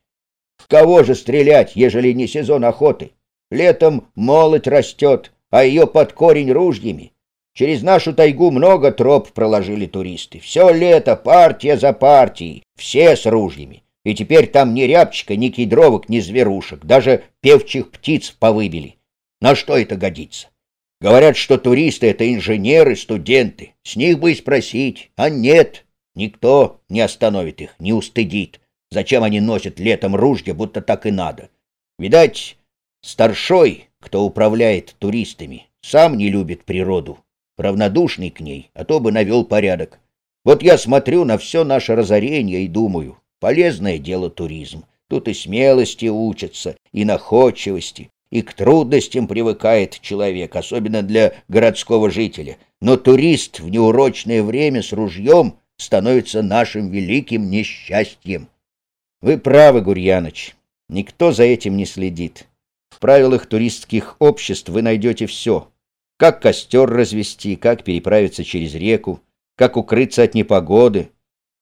В кого же стрелять, ежели не сезон охоты? Летом молоть растет, а ее под корень ружьями. Через нашу тайгу много троп проложили туристы. Все лето партия за партией, все с ружьями. И теперь там ни рябчика, ни кедровок, ни зверушек, даже певчих птиц повыбили. На что это годится? Говорят, что туристы — это инженеры, студенты. С них бы и спросить. А нет, никто не остановит их, не устыдит. Зачем они носят летом ружья, будто так и надо? Видать, старшой, кто управляет туристами, сам не любит природу, равнодушный к ней, а то бы навел порядок. Вот я смотрю на все наше разорение и думаю, полезное дело туризм. Тут и смелости учатся, и находчивости, и к трудностям привыкает человек, особенно для городского жителя. Но турист в неурочное время с ружьем становится нашим великим несчастьем. Вы правы, Гурьяныч. Никто за этим не следит. В правилах туристских обществ вы найдете все. Как костер развести, как переправиться через реку, как укрыться от непогоды.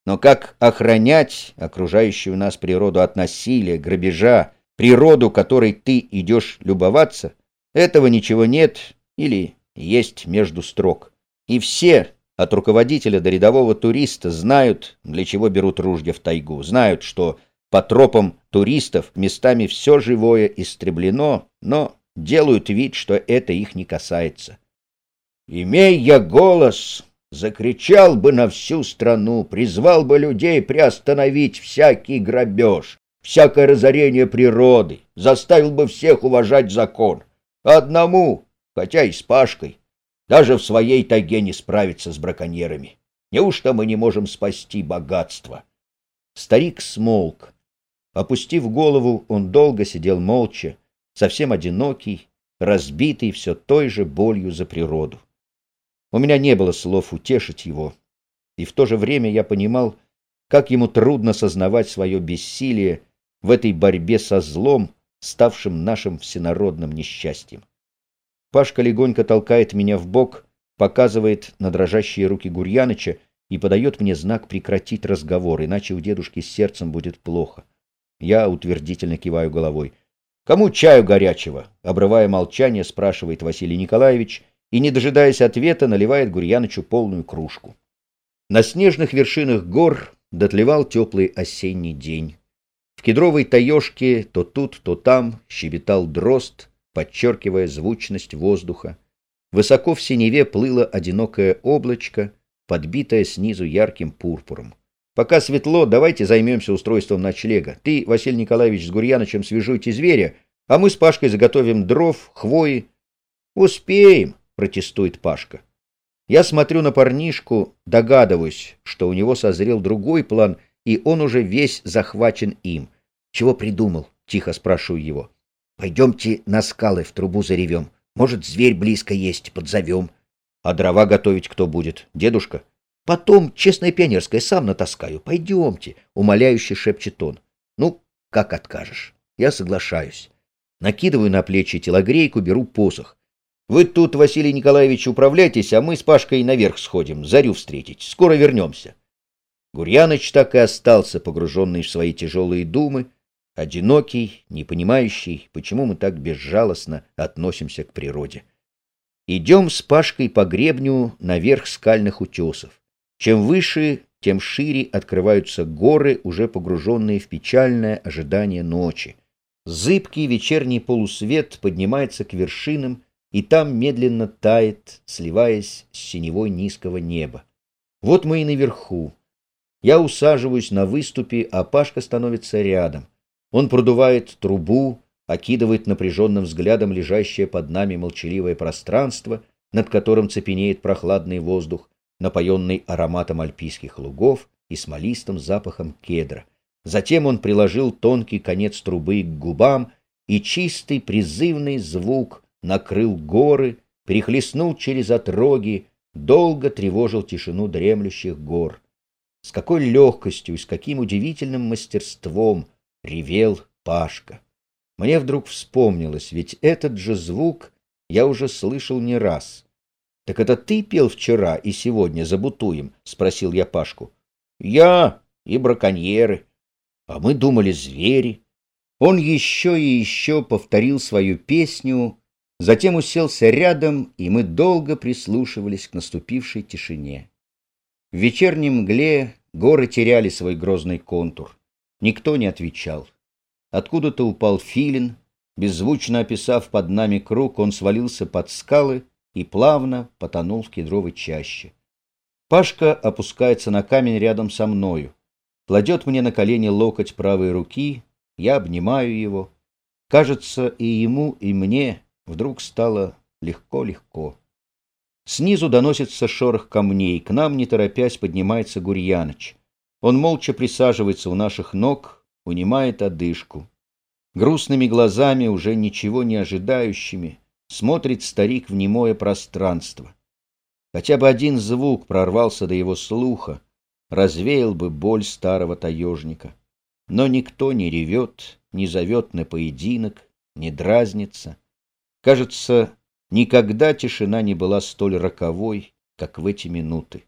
Но как охранять окружающую нас природу от насилия, грабежа, природу, которой ты идешь любоваться, этого ничего нет или есть между строк. И все, от руководителя до рядового туриста, знают, для чего берут ружья в тайгу, знают, что по тропам туристов местами все живое истреблено, но делают вид, что это их не касается. «Имей я голос!» закричал бы на всю страну, призвал бы людей приостановить всякий грабеж, всякое разорение природы, заставил бы всех уважать закон. Одному, хотя и с Пашкой, Даже в своей тайге не справиться с браконьерами. Неужто мы не можем спасти богатство? Старик смолк. Опустив голову, он долго сидел молча, совсем одинокий, разбитый все той же болью за природу. У меня не было слов утешить его, и в то же время я понимал, как ему трудно сознавать свое бессилие в этой борьбе со злом, ставшим нашим всенародным несчастьем. Пашка легонько толкает меня в бок, показывает на дрожащие руки Гурьяныча и подает мне знак прекратить разговор, иначе у дедушки с сердцем будет плохо. Я утвердительно киваю головой. «Кому чаю горячего?» — обрывая молчание, спрашивает Василий Николаевич и, не дожидаясь ответа, наливает Гурьянычу полную кружку. На снежных вершинах гор дотлевал теплый осенний день. В кедровой таежке то тут, то там щебетал дрозд, подчеркивая звучность воздуха. Высоко в синеве плыло одинокое облачко, подбитое снизу ярким пурпуром. Пока светло, давайте займемся устройством ночлега. Ты, Василий Николаевич, с Гурьянычем свяжуйте зверя, а мы с Пашкой заготовим дров, хвои. — Успеем, — протестует Пашка. Я смотрю на парнишку, догадываюсь, что у него созрел другой план, и он уже весь захвачен им. — Чего придумал? — тихо спрашиваю его. Пойдемте на скалы в трубу заревем. Может, зверь близко есть, подзовем. А дрова готовить кто будет? Дедушка? Потом, честное пионерское, сам натаскаю. Пойдемте, умоляюще шепчет он. Ну, как откажешь. Я соглашаюсь. Накидываю на плечи телогрейку, беру посох. Вы тут, Василий Николаевич, управляйтесь, а мы с Пашкой наверх сходим, зарю встретить. Скоро вернемся. Гурьяныч так и остался, погруженный в свои тяжелые думы, одинокий, не понимающий, почему мы так безжалостно относимся к природе. Идем с Пашкой по гребню наверх скальных утесов. Чем выше, тем шире открываются горы, уже погруженные в печальное ожидание ночи. Зыбкий вечерний полусвет поднимается к вершинам, и там медленно тает, сливаясь с синевой низкого неба. Вот мы и наверху. Я усаживаюсь на выступе, а Пашка становится рядом. Он продувает трубу, окидывает напряженным взглядом лежащее под нами молчаливое пространство, над которым цепенеет прохладный воздух, напоенный ароматом альпийских лугов и смолистым запахом кедра. Затем он приложил тонкий конец трубы к губам, и чистый призывный звук накрыл горы, перехлестнул через отроги, долго тревожил тишину дремлющих гор. С какой легкостью и с каким удивительным мастерством ревел Пашка. Мне вдруг вспомнилось, ведь этот же звук я уже слышал не раз. — Так это ты пел вчера и сегодня за Бутуем? — спросил я Пашку. — Я и браконьеры. А мы думали звери. Он еще и еще повторил свою песню, затем уселся рядом, и мы долго прислушивались к наступившей тишине. В вечернем мгле горы теряли свой грозный контур. Никто не отвечал. Откуда-то упал филин. Беззвучно описав под нами круг, он свалился под скалы и плавно потонул в кедровой чаще. Пашка опускается на камень рядом со мною. Кладет мне на колени локоть правой руки, я обнимаю его. Кажется, и ему, и мне вдруг стало легко-легко. Снизу доносится шорох камней, к нам, не торопясь, поднимается Гурьяныч. Он молча присаживается у наших ног, унимает одышку. Грустными глазами, уже ничего не ожидающими, смотрит старик в немое пространство. Хотя бы один звук прорвался до его слуха, развеял бы боль старого таежника. Но никто не ревет, не зовет на поединок, не дразнится. Кажется, никогда тишина не была столь роковой, как в эти минуты.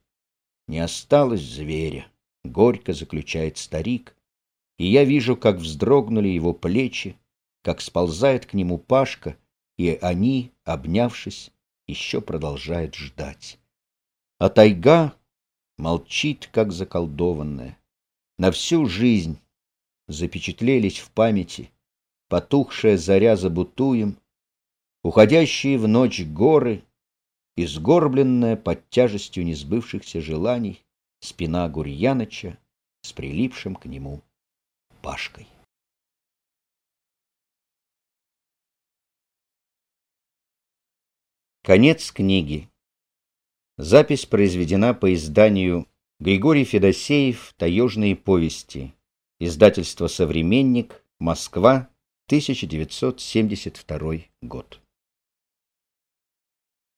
Не осталось зверя горько заключает старик, и я вижу, как вздрогнули его плечи, как сползает к нему Пашка, и они, обнявшись, еще продолжают ждать. А тайга молчит, как заколдованная. На всю жизнь запечатлелись в памяти потухшая заря за бутуем, уходящие в ночь горы и сгорбленная под тяжестью несбывшихся желаний спина Гурьяныча с прилипшим к нему Пашкой. Конец книги. Запись произведена по изданию Григорий Федосеев «Таежные повести». Издательство «Современник», Москва, 1972 год.